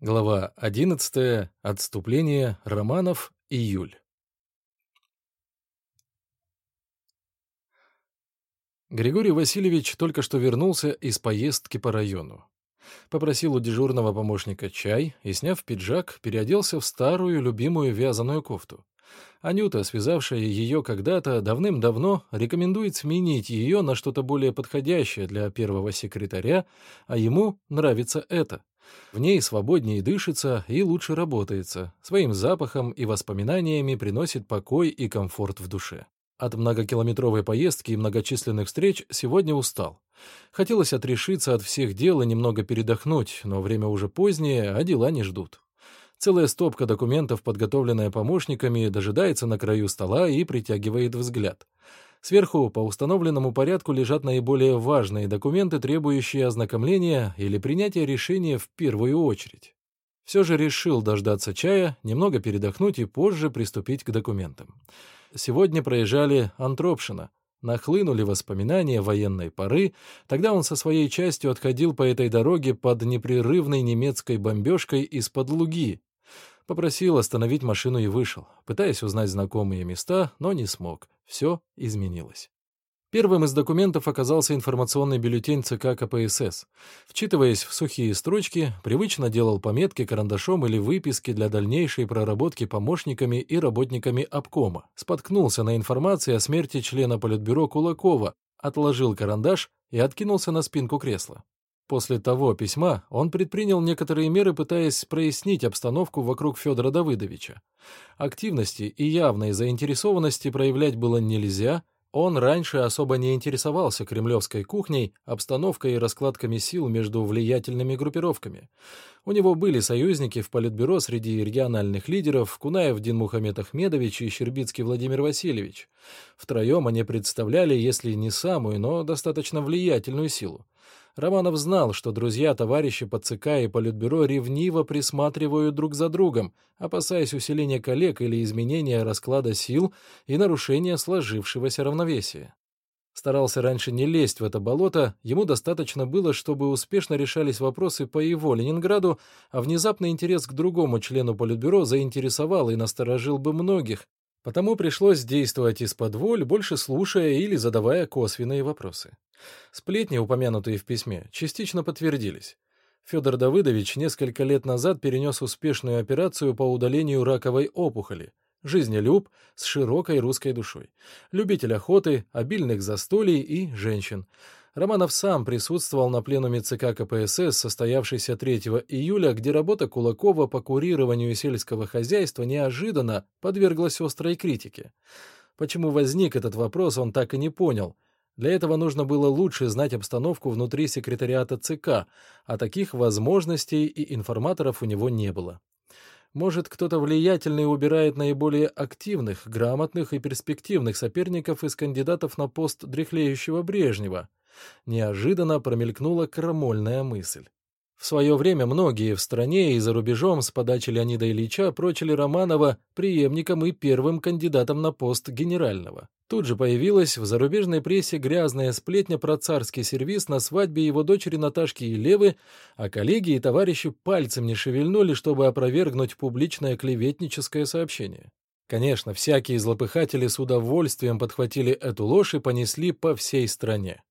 Глава 11. Отступление. Романов. Июль. Григорий Васильевич только что вернулся из поездки по району. Попросил у дежурного помощника чай и, сняв пиджак, переоделся в старую любимую вязаную кофту. Анюта, связавшая ее когда-то давным-давно, рекомендует сменить ее на что-то более подходящее для первого секретаря, а ему нравится это. В ней свободнее дышится и лучше работается, своим запахом и воспоминаниями приносит покой и комфорт в душе. От многокилометровой поездки и многочисленных встреч сегодня устал. Хотелось отрешиться от всех дел и немного передохнуть, но время уже позднее, а дела не ждут. Целая стопка документов, подготовленная помощниками, дожидается на краю стола и притягивает взгляд. Сверху по установленному порядку лежат наиболее важные документы, требующие ознакомления или принятия решения в первую очередь. Все же решил дождаться чая, немного передохнуть и позже приступить к документам. Сегодня проезжали Антропшина. Нахлынули воспоминания военной поры, тогда он со своей частью отходил по этой дороге под непрерывной немецкой бомбежкой из-под луги, Попросил остановить машину и вышел, пытаясь узнать знакомые места, но не смог. Все изменилось. Первым из документов оказался информационный бюллетень ЦК КПСС. Вчитываясь в сухие строчки, привычно делал пометки карандашом или выписки для дальнейшей проработки помощниками и работниками обкома. Споткнулся на информации о смерти члена Политбюро Кулакова, отложил карандаш и откинулся на спинку кресла. После того письма он предпринял некоторые меры, пытаясь прояснить обстановку вокруг Федора Давыдовича. Активности и явной заинтересованности проявлять было нельзя, он раньше особо не интересовался кремлевской кухней, обстановкой и раскладками сил между влиятельными группировками. У него были союзники в Политбюро среди региональных лидеров Кунаев Дин Мухаммед Ахмедович и Щербицкий Владимир Васильевич. Втроем они представляли, если не самую, но достаточно влиятельную силу. Романов знал, что друзья-товарищи по ЦК и Политбюро ревниво присматривают друг за другом, опасаясь усиления коллег или изменения расклада сил и нарушения сложившегося равновесия. Старался раньше не лезть в это болото, ему достаточно было, чтобы успешно решались вопросы по его Ленинграду, а внезапный интерес к другому члену Политбюро заинтересовал и насторожил бы многих, Потому пришлось действовать из-под воль, больше слушая или задавая косвенные вопросы. Сплетни, упомянутые в письме, частично подтвердились. Федор Давыдович несколько лет назад перенес успешную операцию по удалению раковой опухоли. Жизнелюб с широкой русской душой. Любитель охоты, обильных застолий и женщин. Романов сам присутствовал на пленуме ЦК КПСС, состоявшейся 3 июля, где работа Кулакова по курированию сельского хозяйства неожиданно подверглась острой критике. Почему возник этот вопрос, он так и не понял. Для этого нужно было лучше знать обстановку внутри секретариата ЦК, а таких возможностей и информаторов у него не было. Может, кто-то влиятельный убирает наиболее активных, грамотных и перспективных соперников из кандидатов на пост дряхлеющего Брежнева. Неожиданно промелькнула крамольная мысль. В свое время многие в стране и за рубежом с подачи Леонида Ильича прочили Романова преемником и первым кандидатом на пост генерального. Тут же появилась в зарубежной прессе грязная сплетня про царский сервис на свадьбе его дочери Наташки Елевы, а коллеги и товарищи пальцем не шевельнули, чтобы опровергнуть публичное клеветническое сообщение. Конечно, всякие злопыхатели с удовольствием подхватили эту ложь и понесли по всей стране.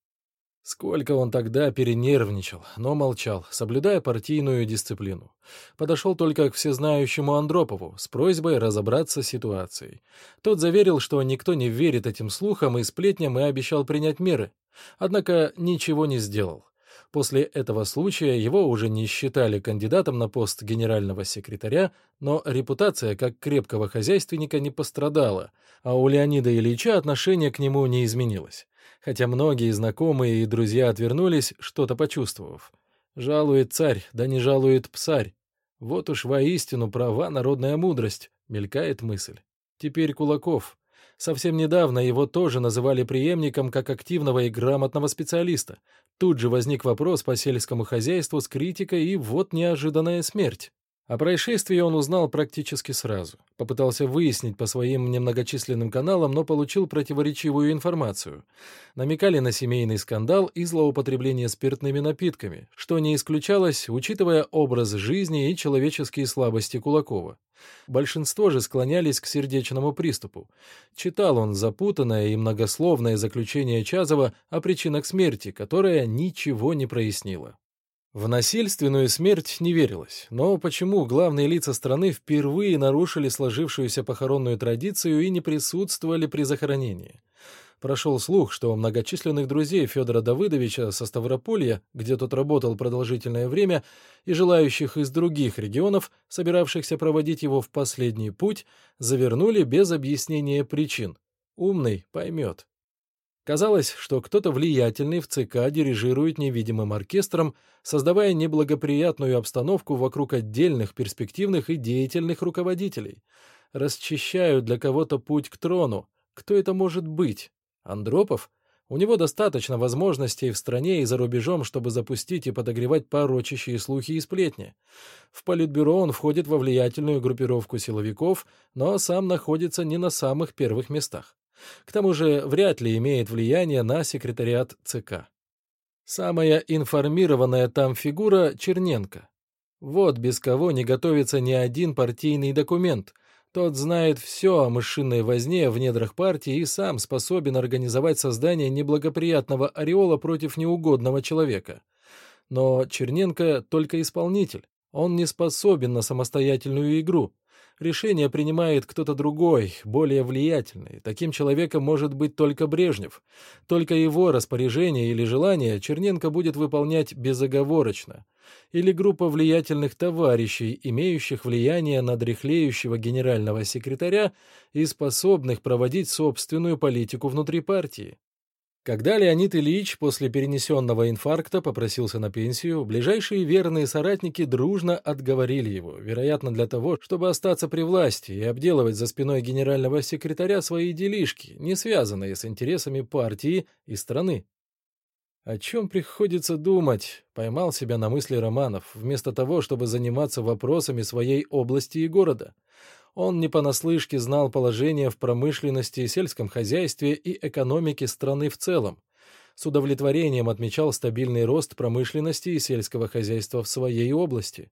Сколько он тогда перенервничал, но молчал, соблюдая партийную дисциплину. Подошел только к всезнающему Андропову с просьбой разобраться с ситуацией. Тот заверил, что никто не верит этим слухам и сплетням и обещал принять меры. Однако ничего не сделал. После этого случая его уже не считали кандидатом на пост генерального секретаря, но репутация как крепкого хозяйственника не пострадала, а у Леонида Ильича отношение к нему не изменилось хотя многие знакомые и друзья отвернулись, что-то почувствовав. «Жалует царь, да не жалует псарь. Вот уж воистину права народная мудрость», — мелькает мысль. Теперь Кулаков. Совсем недавно его тоже называли преемником как активного и грамотного специалиста. Тут же возник вопрос по сельскому хозяйству с критикой, и вот неожиданная смерть. О происшествии он узнал практически сразу. Попытался выяснить по своим немногочисленным каналам, но получил противоречивую информацию. Намекали на семейный скандал и злоупотребление спиртными напитками, что не исключалось, учитывая образ жизни и человеческие слабости Кулакова. Большинство же склонялись к сердечному приступу. Читал он запутанное и многословное заключение Чазова о причинах смерти, которое ничего не прояснило. В насильственную смерть не верилось, но почему главные лица страны впервые нарушили сложившуюся похоронную традицию и не присутствовали при захоронении? Прошел слух, что многочисленных друзей Федора Давыдовича со Ставрополья, где тот работал продолжительное время, и желающих из других регионов, собиравшихся проводить его в последний путь, завернули без объяснения причин. Умный поймет. Казалось, что кто-то влиятельный в ЦК дирижирует невидимым оркестром, создавая неблагоприятную обстановку вокруг отдельных перспективных и деятельных руководителей. Расчищают для кого-то путь к трону. Кто это может быть? Андропов? У него достаточно возможностей в стране и за рубежом, чтобы запустить и подогревать порочащие слухи и сплетни. В Политбюро он входит во влиятельную группировку силовиков, но сам находится не на самых первых местах. К тому же вряд ли имеет влияние на секретариат ЦК. Самая информированная там фигура — Черненко. Вот без кого не готовится ни один партийный документ. Тот знает все о мышиной возне в недрах партии и сам способен организовать создание неблагоприятного ореола против неугодного человека. Но Черненко только исполнитель. Он не способен на самостоятельную игру. Решение принимает кто-то другой, более влиятельный. Таким человеком может быть только Брежнев. Только его распоряжение или желание Черненко будет выполнять безоговорочно. Или группа влиятельных товарищей, имеющих влияние на дряхлеющего генерального секретаря и способных проводить собственную политику внутри партии. Когда Леонид Ильич после перенесенного инфаркта попросился на пенсию, ближайшие верные соратники дружно отговорили его, вероятно, для того, чтобы остаться при власти и обделывать за спиной генерального секретаря свои делишки, не связанные с интересами партии и страны. О чем приходится думать, поймал себя на мысли Романов, вместо того, чтобы заниматься вопросами своей области и города. Он не понаслышке знал положение в промышленности, сельском хозяйстве и экономике страны в целом. С удовлетворением отмечал стабильный рост промышленности и сельского хозяйства в своей области.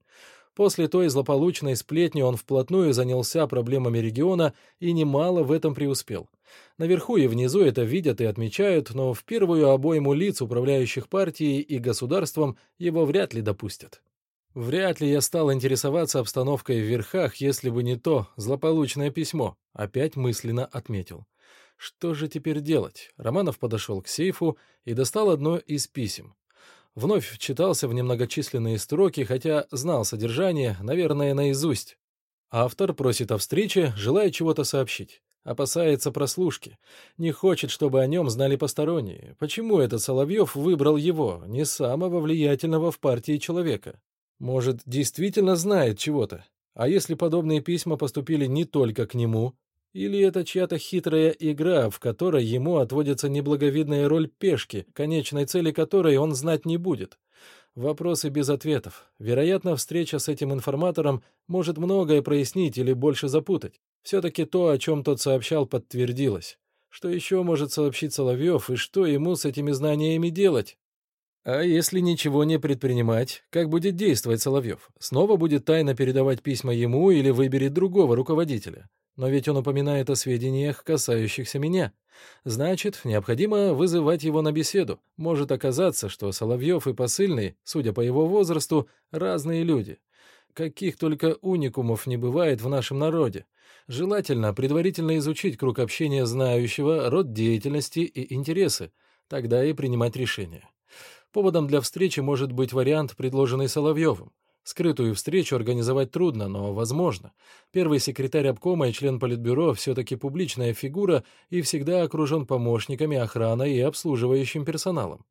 После той злополучной сплетни он вплотную занялся проблемами региона и немало в этом преуспел. Наверху и внизу это видят и отмечают, но в первую обойму лиц, управляющих партией и государством, его вряд ли допустят. Вряд ли я стал интересоваться обстановкой в верхах, если бы не то злополучное письмо, опять мысленно отметил. Что же теперь делать? Романов подошел к сейфу и достал одно из писем. Вновь читался в немногочисленные строки, хотя знал содержание, наверное, наизусть. Автор просит о встрече, желая чего-то сообщить. Опасается прослушки. Не хочет, чтобы о нем знали посторонние. Почему этот Соловьев выбрал его, не самого влиятельного в партии человека? Может, действительно знает чего-то? А если подобные письма поступили не только к нему? Или это чья-то хитрая игра, в которой ему отводится неблаговидная роль пешки, конечной цели которой он знать не будет? Вопросы без ответов. Вероятно, встреча с этим информатором может многое прояснить или больше запутать. Все-таки то, о чем тот сообщал, подтвердилось. Что еще может сообщить Соловьев, и что ему с этими знаниями делать? А если ничего не предпринимать, как будет действовать Соловьев? Снова будет тайно передавать письма ему или выберет другого руководителя? Но ведь он упоминает о сведениях, касающихся меня. Значит, необходимо вызывать его на беседу. Может оказаться, что Соловьев и Посыльный, судя по его возрасту, разные люди. Каких только уникумов не бывает в нашем народе. Желательно предварительно изучить круг общения знающего, род деятельности и интересы, тогда и принимать решение. Поводом для встречи может быть вариант, предложенный Соловьевым. Скрытую встречу организовать трудно, но возможно. Первый секретарь обкома и член политбюро все-таки публичная фигура и всегда окружен помощниками, охраной и обслуживающим персоналом.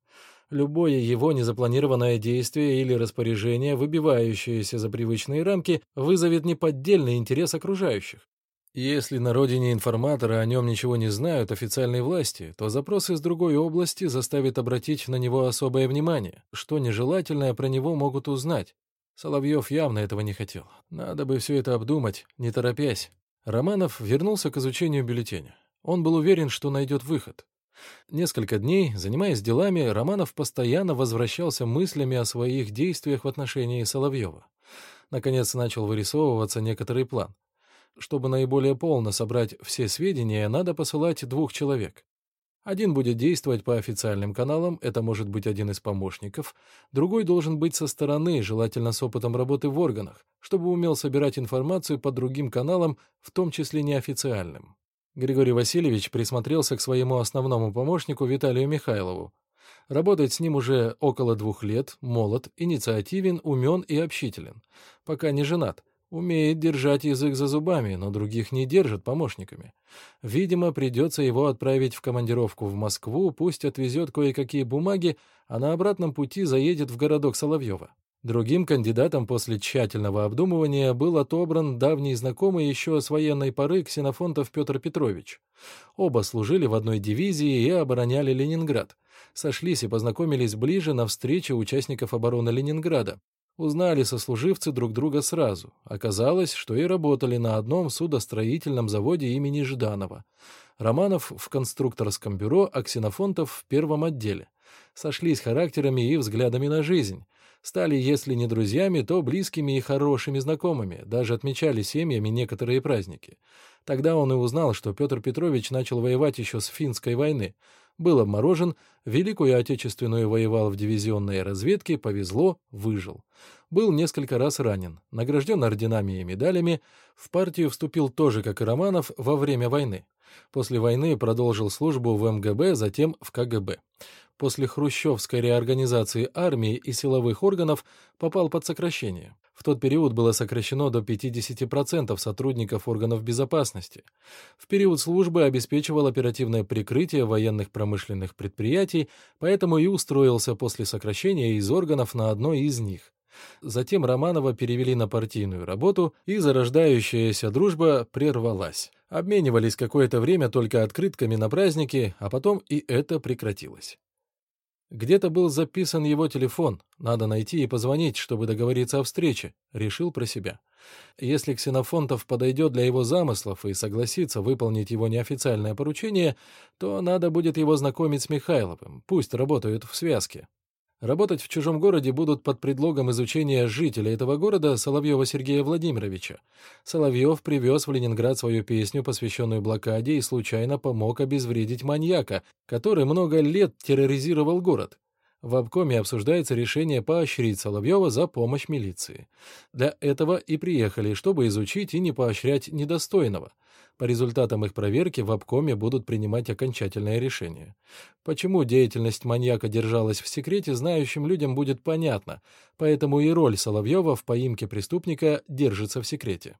Любое его незапланированное действие или распоряжение, выбивающееся за привычные рамки, вызовет неподдельный интерес окружающих. Если на родине информаторы о нем ничего не знают официальной власти, то запрос из другой области заставит обратить на него особое внимание, что нежелательное про него могут узнать. Соловьев явно этого не хотел. Надо бы все это обдумать, не торопясь. Романов вернулся к изучению бюллетеня. Он был уверен, что найдет выход. Несколько дней, занимаясь делами, Романов постоянно возвращался мыслями о своих действиях в отношении Соловьева. Наконец начал вырисовываться некоторый план. Чтобы наиболее полно собрать все сведения, надо посылать двух человек. Один будет действовать по официальным каналам, это может быть один из помощников, другой должен быть со стороны, желательно с опытом работы в органах, чтобы умел собирать информацию по другим каналам, в том числе неофициальным. Григорий Васильевич присмотрелся к своему основному помощнику Виталию Михайлову. Работать с ним уже около двух лет, молод, инициативен, умен и общителен. Пока не женат, Умеет держать язык за зубами, но других не держит помощниками. Видимо, придется его отправить в командировку в Москву, пусть отвезет кое-какие бумаги, а на обратном пути заедет в городок Соловьева. Другим кандидатом после тщательного обдумывания был отобран давний знакомый еще с военной поры Ксенофонтов Петр Петрович. Оба служили в одной дивизии и обороняли Ленинград. Сошлись и познакомились ближе на встрече участников обороны Ленинграда. Узнали сослуживцы друг друга сразу. Оказалось, что и работали на одном судостроительном заводе имени Жданова. Романов в конструкторском бюро, а Ксенофонтов в первом отделе. Сошлись характерами и взглядами на жизнь. Стали, если не друзьями, то близкими и хорошими знакомыми, даже отмечали семьями некоторые праздники. Тогда он и узнал, что Петр Петрович начал воевать еще с финской войны был обморожен, Великую Отечественную воевал в дивизионной разведке, повезло, выжил. Был несколько раз ранен, награжден орденами и медалями, в партию вступил тоже, как и Романов, во время войны. После войны продолжил службу в МГБ, затем в КГБ. После хрущевской реорганизации армии и силовых органов попал под сокращение. В тот период было сокращено до 50% сотрудников органов безопасности. В период службы обеспечивал оперативное прикрытие военных промышленных предприятий, поэтому и устроился после сокращения из органов на одно из них. Затем Романова перевели на партийную работу, и зарождающаяся дружба прервалась. Обменивались какое-то время только открытками на праздники, а потом и это прекратилось. Где-то был записан его телефон, надо найти и позвонить, чтобы договориться о встрече, решил про себя. Если Ксенофонтов подойдет для его замыслов и согласится выполнить его неофициальное поручение, то надо будет его знакомить с Михайловым, пусть работают в связке. Работать в чужом городе будут под предлогом изучения жителей этого города Соловьева Сергея Владимировича. Соловьев привез в Ленинград свою песню, посвященную блокаде, и случайно помог обезвредить маньяка, который много лет терроризировал город. В обкоме обсуждается решение поощрить Соловьева за помощь милиции. Для этого и приехали, чтобы изучить и не поощрять недостойного. По результатам их проверки в обкоме будут принимать окончательное решение. Почему деятельность маньяка держалась в секрете, знающим людям будет понятно, поэтому и роль Соловьева в поимке преступника держится в секрете.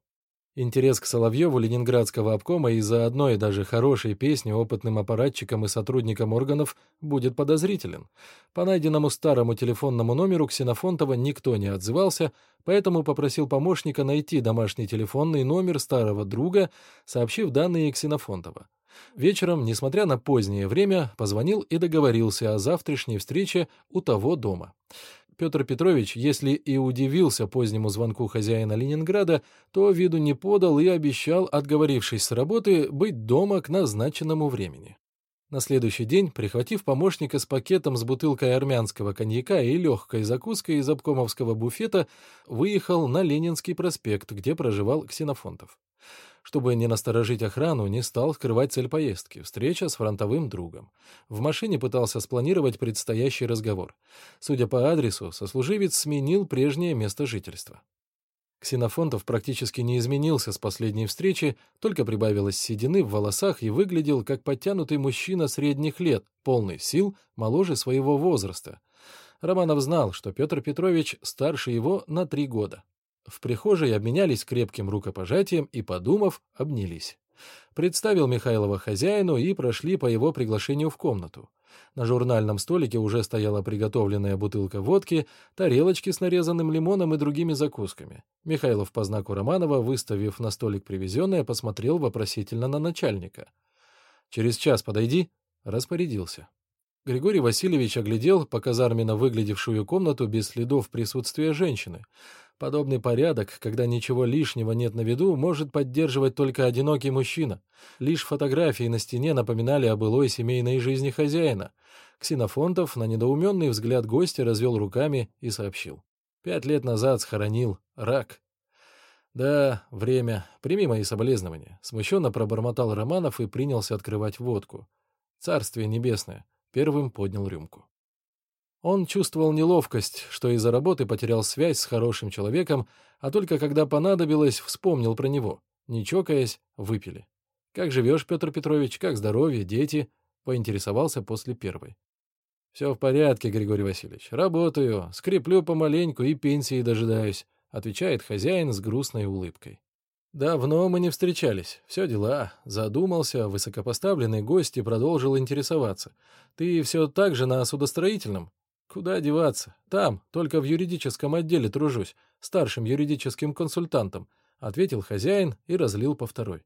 Интерес к Соловьеву Ленинградского обкома из-за одной даже хорошей песни опытным аппаратчикам и сотрудникам органов будет подозрителен. По найденному старому телефонному номеру Ксенофонтова никто не отзывался, поэтому попросил помощника найти домашний телефонный номер старого друга, сообщив данные Ксенофонтова. Вечером, несмотря на позднее время, позвонил и договорился о завтрашней встрече у того дома. Петр Петрович, если и удивился позднему звонку хозяина Ленинграда, то виду не подал и обещал, отговорившись с работы, быть дома к назначенному времени. На следующий день, прихватив помощника с пакетом с бутылкой армянского коньяка и легкой закуской из обкомовского буфета, выехал на Ленинский проспект, где проживал Ксенофонтов. Чтобы не насторожить охрану, не стал скрывать цель поездки — встреча с фронтовым другом. В машине пытался спланировать предстоящий разговор. Судя по адресу, сослуживец сменил прежнее место жительства. Ксенофонтов практически не изменился с последней встречи, только прибавилось седины в волосах и выглядел как подтянутый мужчина средних лет, полный сил, моложе своего возраста. Романов знал, что Петр Петрович старше его на три года. В прихожей обменялись крепким рукопожатием и, подумав, обнялись. Представил Михайлова хозяину и прошли по его приглашению в комнату. На журнальном столике уже стояла приготовленная бутылка водки, тарелочки с нарезанным лимоном и другими закусками. Михайлов по знаку Романова, выставив на столик привезенное, посмотрел вопросительно на начальника. «Через час подойди», — распорядился. Григорий Васильевич оглядел по казарменно выглядевшую комнату без следов присутствия женщины. Подобный порядок, когда ничего лишнего нет на виду, может поддерживать только одинокий мужчина. Лишь фотографии на стене напоминали о былой семейной жизни хозяина. Ксенофонтов на недоуменный взгляд гостя развел руками и сообщил. Пять лет назад схоронил рак. «Да, время. Прими мои соболезнования», — смущенно пробормотал Романов и принялся открывать водку. «Царствие небесное», — первым поднял рюмку. Он чувствовал неловкость, что из-за работы потерял связь с хорошим человеком, а только когда понадобилось, вспомнил про него. Не чокаясь, выпили. «Как живешь, Петр Петрович? Как здоровье, дети?» — поинтересовался после первой. «Все в порядке, Григорий Васильевич. Работаю, скреплю помаленьку и пенсии дожидаюсь», — отвечает хозяин с грустной улыбкой. «Давно мы не встречались. Все дела». Задумался, высокопоставленный гость и продолжил интересоваться. «Ты все так же на судостроительном?» Куда деваться? Там, только в юридическом отделе тружусь, старшим юридическим консультантом, ответил хозяин и разлил по второй.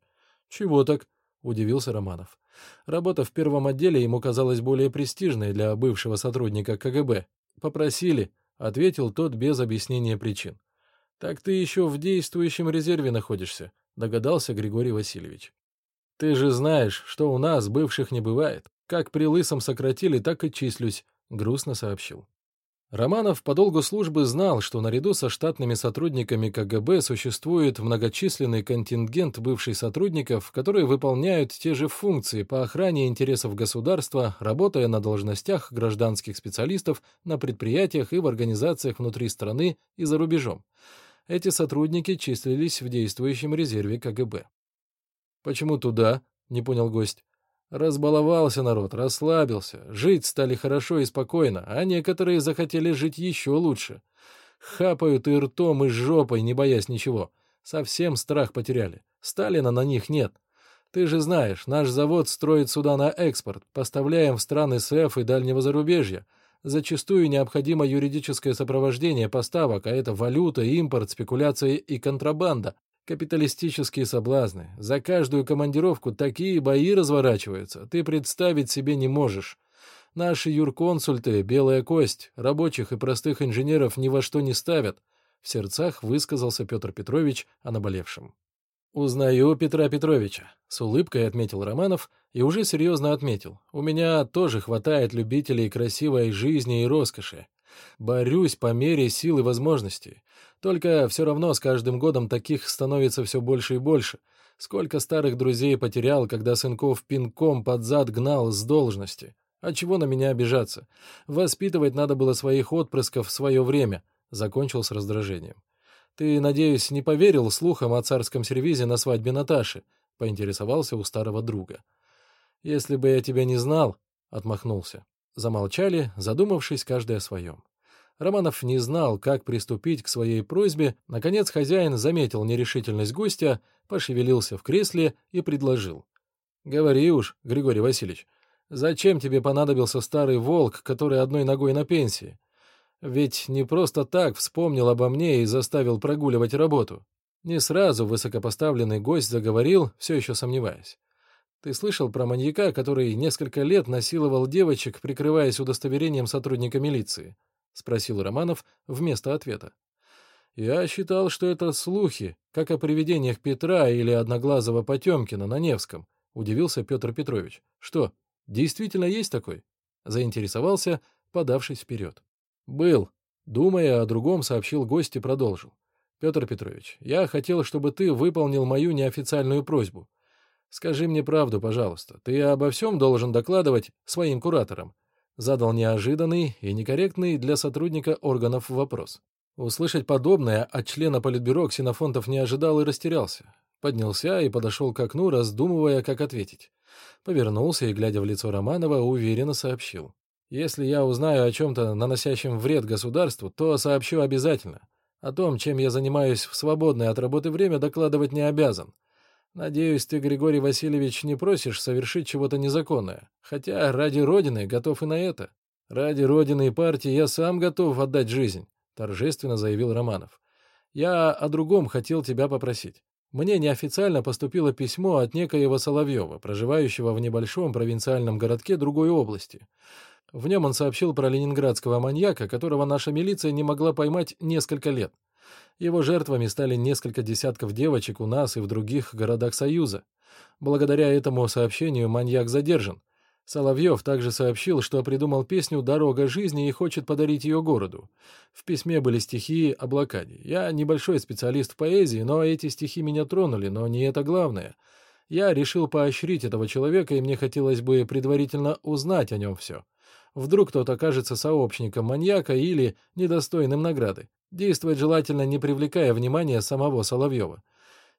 Чего так? удивился Романов. Работа в первом отделе ему казалась более престижной для бывшего сотрудника КГБ. Попросили, ответил тот без объяснения причин. Так ты еще в действующем резерве находишься, догадался Григорий Васильевич. Ты же знаешь, что у нас бывших не бывает. Как при лысом сократили, так и числюсь. — грустно сообщил. Романов по долгу службы знал, что наряду со штатными сотрудниками КГБ существует многочисленный контингент бывших сотрудников, которые выполняют те же функции по охране интересов государства, работая на должностях гражданских специалистов на предприятиях и в организациях внутри страны и за рубежом. Эти сотрудники числились в действующем резерве КГБ. «Почему туда?» — не понял гость. Разбаловался народ, расслабился, жить стали хорошо и спокойно, а некоторые захотели жить еще лучше. Хапают и ртом, и жопой, не боясь ничего. Совсем страх потеряли. Сталина на них нет. Ты же знаешь, наш завод строит суда на экспорт, поставляем в страны СЭФ и дальнего зарубежья. Зачастую необходимо юридическое сопровождение поставок, а это валюта, импорт, спекуляция и контрабанда. Капиталистические соблазны. За каждую командировку такие бои разворачиваются, ты представить себе не можешь. Наши юрконсульты, белая кость, рабочих и простых инженеров ни во что не ставят. В сердцах высказался Петр Петрович о наболевшем. «Узнаю Петра Петровича», — с улыбкой отметил Романов и уже серьезно отметил. «У меня тоже хватает любителей красивой жизни и роскоши. Борюсь по мере сил и возможностей. Только все равно с каждым годом таких становится все больше и больше. Сколько старых друзей потерял, когда сынков пинком под зад гнал с должности. А чего на меня обижаться? Воспитывать надо было своих отпрысков в свое время. Закончил с раздражением. Ты, надеюсь, не поверил слухам о царском сервизе на свадьбе Наташи? Поинтересовался у старого друга. Если бы я тебя не знал, отмахнулся. Замолчали, задумавшись каждый о своем. Романов не знал, как приступить к своей просьбе. Наконец хозяин заметил нерешительность гостя, пошевелился в кресле и предложил. «Говори уж, Григорий Васильевич, зачем тебе понадобился старый волк, который одной ногой на пенсии? Ведь не просто так вспомнил обо мне и заставил прогуливать работу». Не сразу высокопоставленный гость заговорил, все еще сомневаясь. «Ты слышал про маньяка, который несколько лет насиловал девочек, прикрываясь удостоверением сотрудника милиции?» — спросил Романов вместо ответа. «Я считал, что это слухи, как о привидениях Петра или Одноглазого Потемкина на Невском», — удивился Петр Петрович. «Что, действительно есть такой?» — заинтересовался, подавшись вперед. «Был», — думая о другом, сообщил гость и продолжил. «Петр Петрович, я хотел, чтобы ты выполнил мою неофициальную просьбу. Скажи мне правду, пожалуйста. Ты обо всем должен докладывать своим кураторам. Задал неожиданный и некорректный для сотрудника органов вопрос. Услышать подобное от члена Политбюро Ксенофонтов не ожидал и растерялся. Поднялся и подошел к окну, раздумывая, как ответить. Повернулся и, глядя в лицо Романова, уверенно сообщил. «Если я узнаю о чем-то, наносящем вред государству, то сообщу обязательно. О том, чем я занимаюсь в свободное от работы время, докладывать не обязан. Надеюсь, ты, Григорий Васильевич, не просишь совершить чего-то незаконное. Хотя ради Родины готов и на это. Ради Родины и партии я сам готов отдать жизнь, торжественно заявил Романов. Я о другом хотел тебя попросить. Мне неофициально поступило письмо от некоего Соловьева, проживающего в небольшом провинциальном городке другой области. В нем он сообщил про ленинградского маньяка, которого наша милиция не могла поймать несколько лет. Его жертвами стали несколько десятков девочек у нас и в других городах Союза. Благодаря этому сообщению маньяк задержан. Соловьев также сообщил, что придумал песню «Дорога жизни» и хочет подарить ее городу. В письме были стихи о блокаде. Я небольшой специалист в поэзии, но эти стихи меня тронули, но не это главное. Я решил поощрить этого человека, и мне хотелось бы предварительно узнать о нем все. Вдруг кто-то окажется сообщником маньяка или недостойным награды. Действовать желательно, не привлекая внимания самого Соловьева.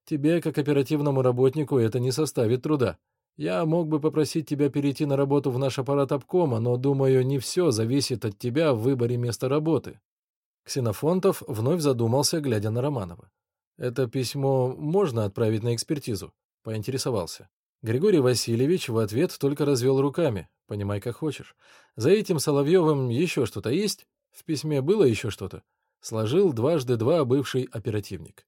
Тебе, как оперативному работнику, это не составит труда. Я мог бы попросить тебя перейти на работу в наш аппарат обкома, но, думаю, не все зависит от тебя в выборе места работы». Ксенофонтов вновь задумался, глядя на Романова. «Это письмо можно отправить на экспертизу?» — поинтересовался. Григорий Васильевич в ответ только развел руками. «Понимай, как хочешь. За этим Соловьевым еще что-то есть? В письме было еще что-то?» Сложил дважды два бывший оперативник.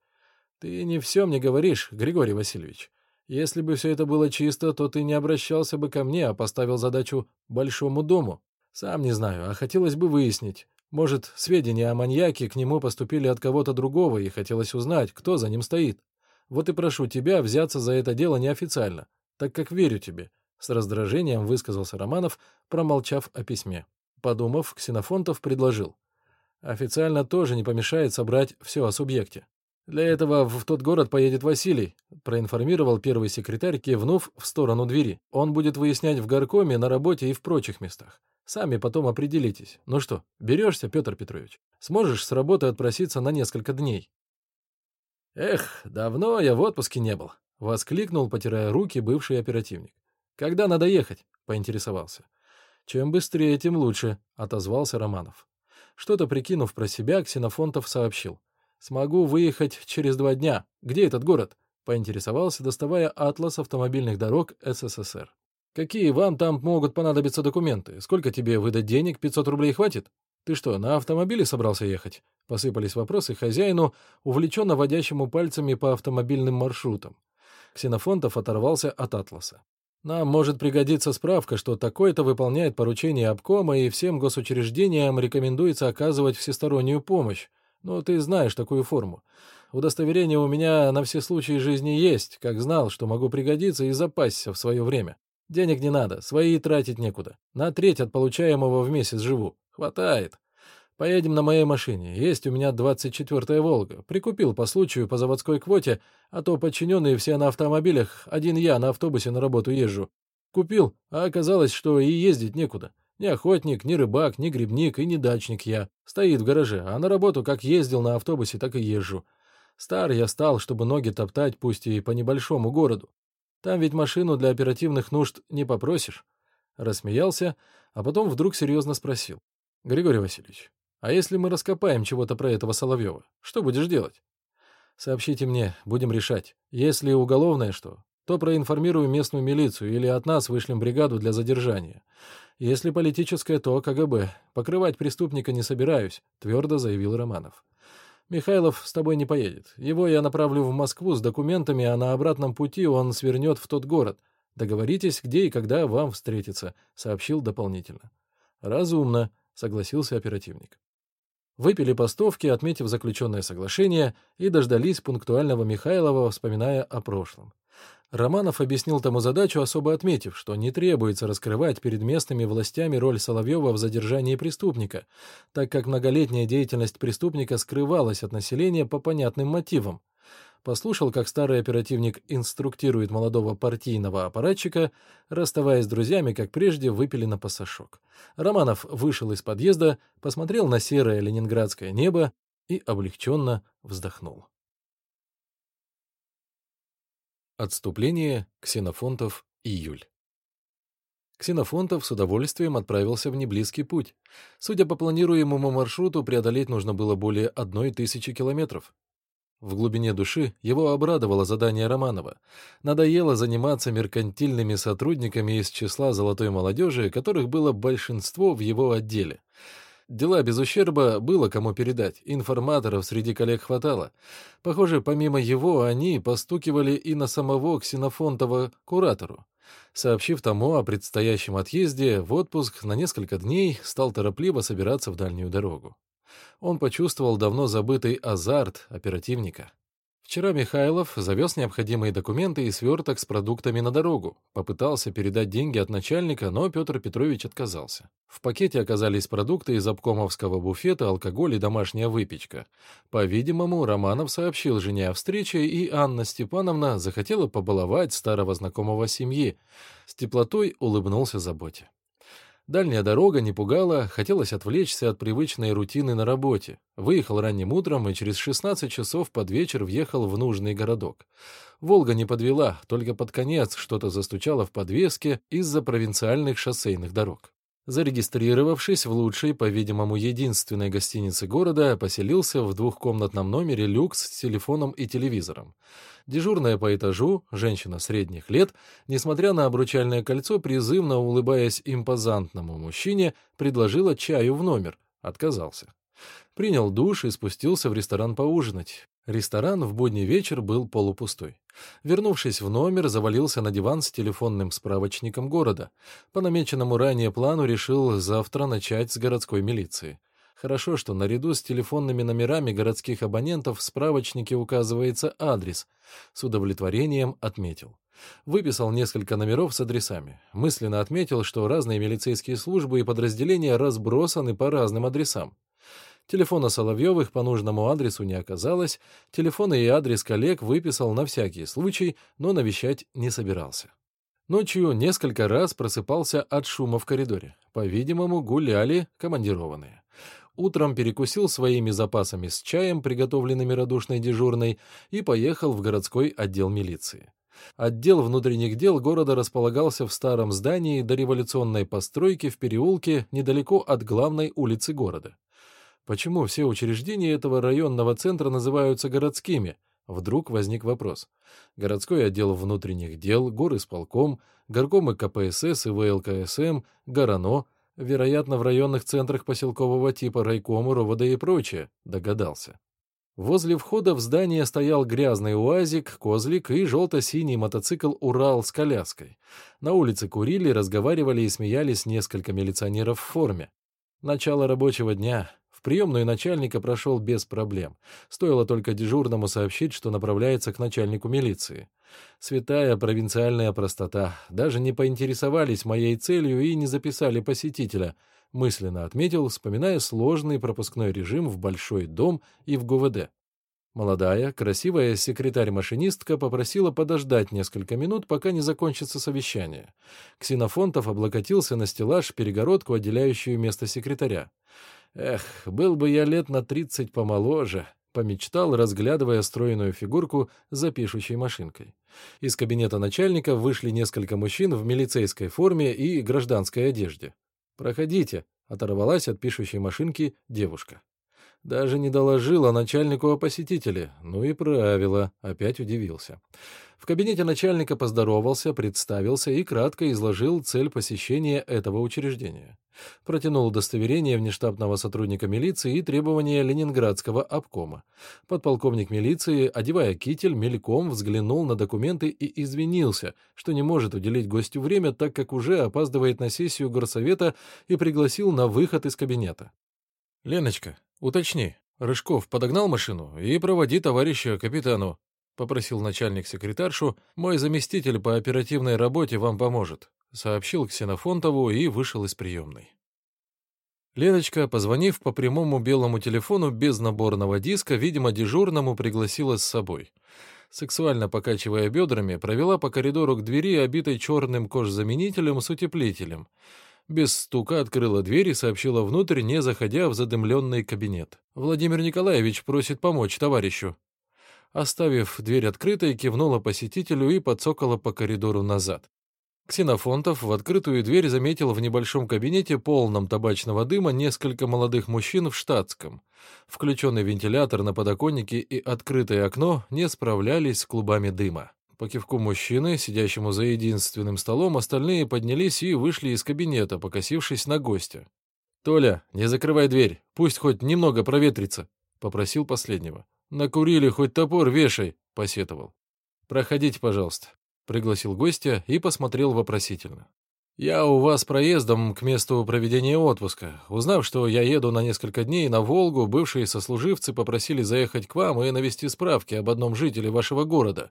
«Ты не все мне говоришь, Григорий Васильевич. Если бы все это было чисто, то ты не обращался бы ко мне, а поставил задачу большому дому. Сам не знаю, а хотелось бы выяснить. Может, сведения о маньяке к нему поступили от кого-то другого, и хотелось узнать, кто за ним стоит. Вот и прошу тебя взяться за это дело неофициально, так как верю тебе», — с раздражением высказался Романов, промолчав о письме. Подумав, Ксенофонтов предложил. «Официально тоже не помешает собрать все о субъекте. «Для этого в тот город поедет Василий», — проинформировал первый секретарь, кивнув в сторону двери. «Он будет выяснять в горкоме, на работе и в прочих местах. Сами потом определитесь. Ну что, берешься, Петр Петрович? Сможешь с работы отпроситься на несколько дней?» «Эх, давно я в отпуске не был», — воскликнул, потирая руки, бывший оперативник. «Когда надо ехать?» — поинтересовался. «Чем быстрее, тем лучше», — отозвался Романов. Что-то прикинув про себя, Ксенофонтов сообщил. «Смогу выехать через два дня. Где этот город?» — поинтересовался, доставая атлас автомобильных дорог СССР. «Какие вам там могут понадобиться документы? Сколько тебе выдать денег? 500 рублей хватит? Ты что, на автомобиле собрался ехать?» Посыпались вопросы хозяину, увлеченно водящему пальцами по автомобильным маршрутам. Ксенофонтов оторвался от атласа. Нам может пригодиться справка, что такой-то выполняет поручение обкома, и всем госучреждениям рекомендуется оказывать всестороннюю помощь. Ну, ты знаешь такую форму. Удостоверение у меня на все случаи жизни есть, как знал, что могу пригодиться и запасся в свое время. Денег не надо, свои тратить некуда. На треть от получаемого в месяц живу. Хватает. Поедем на моей машине. Есть у меня 24-я «Волга». Прикупил по случаю по заводской квоте, а то подчиненные все на автомобилях, один я на автобусе на работу езжу. Купил, а оказалось, что и ездить некуда. Ни охотник, ни рыбак, ни грибник и ни дачник я. Стоит в гараже, а на работу как ездил на автобусе, так и езжу. Стар я стал, чтобы ноги топтать, пусть и по небольшому городу. Там ведь машину для оперативных нужд не попросишь. Рассмеялся, а потом вдруг серьезно спросил. Григорий Васильевич, а если мы раскопаем чего-то про этого Соловьева, что будешь делать? Сообщите мне, будем решать. Если уголовное что, то проинформирую местную милицию или от нас вышлем бригаду для задержания. Если политическое, то КГБ. Покрывать преступника не собираюсь», — твердо заявил Романов. «Михайлов с тобой не поедет. Его я направлю в Москву с документами, а на обратном пути он свернет в тот город. Договоритесь, где и когда вам встретиться», — сообщил дополнительно. «Разумно», — согласился оперативник. Выпили постовки, отметив заключенное соглашение, и дождались пунктуального Михайлова, вспоминая о прошлом. Романов объяснил тому задачу, особо отметив, что не требуется раскрывать перед местными властями роль Соловьева в задержании преступника, так как многолетняя деятельность преступника скрывалась от населения по понятным мотивам. Послушал, как старый оперативник инструктирует молодого партийного аппаратчика, расставаясь с друзьями, как прежде, выпили на пасашок. Романов вышел из подъезда, посмотрел на серое ленинградское небо и облегченно вздохнул. Отступление Ксенофонтов июль. Ксенофонтов с удовольствием отправился в неблизкий путь. Судя по планируемому маршруту, преодолеть нужно было более одной тысячи километров. В глубине души его обрадовало задание Романова. Надоело заниматься меркантильными сотрудниками из числа золотой молодежи, которых было большинство в его отделе. Дела без ущерба было кому передать, информаторов среди коллег хватало. Похоже, помимо его, они постукивали и на самого Ксенофонтова куратору. Сообщив тому о предстоящем отъезде в отпуск на несколько дней, стал торопливо собираться в дальнюю дорогу. Он почувствовал давно забытый азарт оперативника. Вчера Михайлов завез необходимые документы и сверток с продуктами на дорогу. Попытался передать деньги от начальника, но Петр Петрович отказался. В пакете оказались продукты из обкомовского буфета, алкоголь и домашняя выпечка. По-видимому, Романов сообщил жене о встрече, и Анна Степановна захотела побаловать старого знакомого семьи. С теплотой улыбнулся заботе. Дальняя дорога не пугала, хотелось отвлечься от привычной рутины на работе. Выехал ранним утром и через 16 часов под вечер въехал в нужный городок. «Волга» не подвела, только под конец что-то застучало в подвеске из-за провинциальных шоссейных дорог. Зарегистрировавшись в лучшей, по-видимому, единственной гостинице города, поселился в двухкомнатном номере люкс с телефоном и телевизором. Дежурная по этажу, женщина средних лет, несмотря на обручальное кольцо, призывно улыбаясь импозантному мужчине, предложила чаю в номер. Отказался. Принял душ и спустился в ресторан поужинать. Ресторан в будний вечер был полупустой. Вернувшись в номер, завалился на диван с телефонным справочником города. По намеченному ранее плану решил завтра начать с городской милиции. Хорошо, что наряду с телефонными номерами городских абонентов в справочнике указывается адрес. С удовлетворением отметил. Выписал несколько номеров с адресами. Мысленно отметил, что разные милицейские службы и подразделения разбросаны по разным адресам. Телефона Соловьевых по нужному адресу не оказалось, телефоны и адрес коллег выписал на всякий случай, но навещать не собирался. Ночью несколько раз просыпался от шума в коридоре. По-видимому, гуляли командированные. Утром перекусил своими запасами с чаем, приготовленными радушной дежурной, и поехал в городской отдел милиции. Отдел внутренних дел города располагался в старом здании дореволюционной постройки в переулке недалеко от главной улицы города. Почему все учреждения этого районного центра называются городскими? Вдруг возник вопрос. Городской отдел внутренних дел, горисполком, горкомы КПСС и ВЛКСМ, ГОРАНО, вероятно, в районных центрах поселкового типа райкому, РОВД и прочее, догадался. Возле входа в здание стоял грязный уазик, козлик и желто-синий мотоцикл «Урал» с коляской. На улице курили, разговаривали и смеялись несколько милиционеров в форме. Начало рабочего дня. В приемную начальника прошел без проблем. Стоило только дежурному сообщить, что направляется к начальнику милиции. Святая провинциальная простота. Даже не поинтересовались моей целью и не записали посетителя. Мысленно отметил, вспоминая сложный пропускной режим в большой дом и в ГУВД. Молодая, красивая секретарь-машинистка попросила подождать несколько минут, пока не закончится совещание. Ксенофонтов облокотился на стеллаж перегородку, отделяющую место секретаря. Эх, был бы я лет на тридцать помоложе, помечтал, разглядывая стройную фигурку за пишущей машинкой. Из кабинета начальника вышли несколько мужчин в милицейской форме и гражданской одежде. «Проходите», — оторвалась от пишущей машинки девушка. Даже не доложила начальнику о посетителе. Ну и правило, опять удивился. В кабинете начальника поздоровался, представился и кратко изложил цель посещения этого учреждения. Протянул удостоверение внештатного сотрудника милиции и требования ленинградского обкома. Подполковник милиции, одевая китель, мельком взглянул на документы и извинился, что не может уделить гостю время, так как уже опаздывает на сессию горсовета и пригласил на выход из кабинета. «Леночка, уточни, Рыжков подогнал машину и проводи товарища капитану», — попросил начальник секретаршу. «Мой заместитель по оперативной работе вам поможет», — сообщил Ксенофонтову и вышел из приемной. Леночка, позвонив по прямому белому телефону без наборного диска, видимо, дежурному пригласила с собой. Сексуально покачивая бедрами, провела по коридору к двери, обитой черным кожзаменителем с утеплителем без стука открыла дверь и сообщила внутрь, не заходя в задымленный кабинет. «Владимир Николаевич просит помочь товарищу». Оставив дверь открытой, кивнула посетителю и подсокала по коридору назад. Ксенофонтов в открытую дверь заметил в небольшом кабинете, полном табачного дыма, несколько молодых мужчин в штатском. Включенный вентилятор на подоконнике и открытое окно не справлялись с клубами дыма. По кивку мужчины, сидящему за единственным столом, остальные поднялись и вышли из кабинета, покосившись на гостя. «Толя, не закрывай дверь, пусть хоть немного проветрится», — попросил последнего. «Накурили, хоть топор вешай», — посетовал. «Проходите, пожалуйста», — пригласил гостя и посмотрел вопросительно. «Я у вас проездом к месту проведения отпуска. Узнав, что я еду на несколько дней на Волгу, бывшие сослуживцы попросили заехать к вам и навести справки об одном жителе вашего города».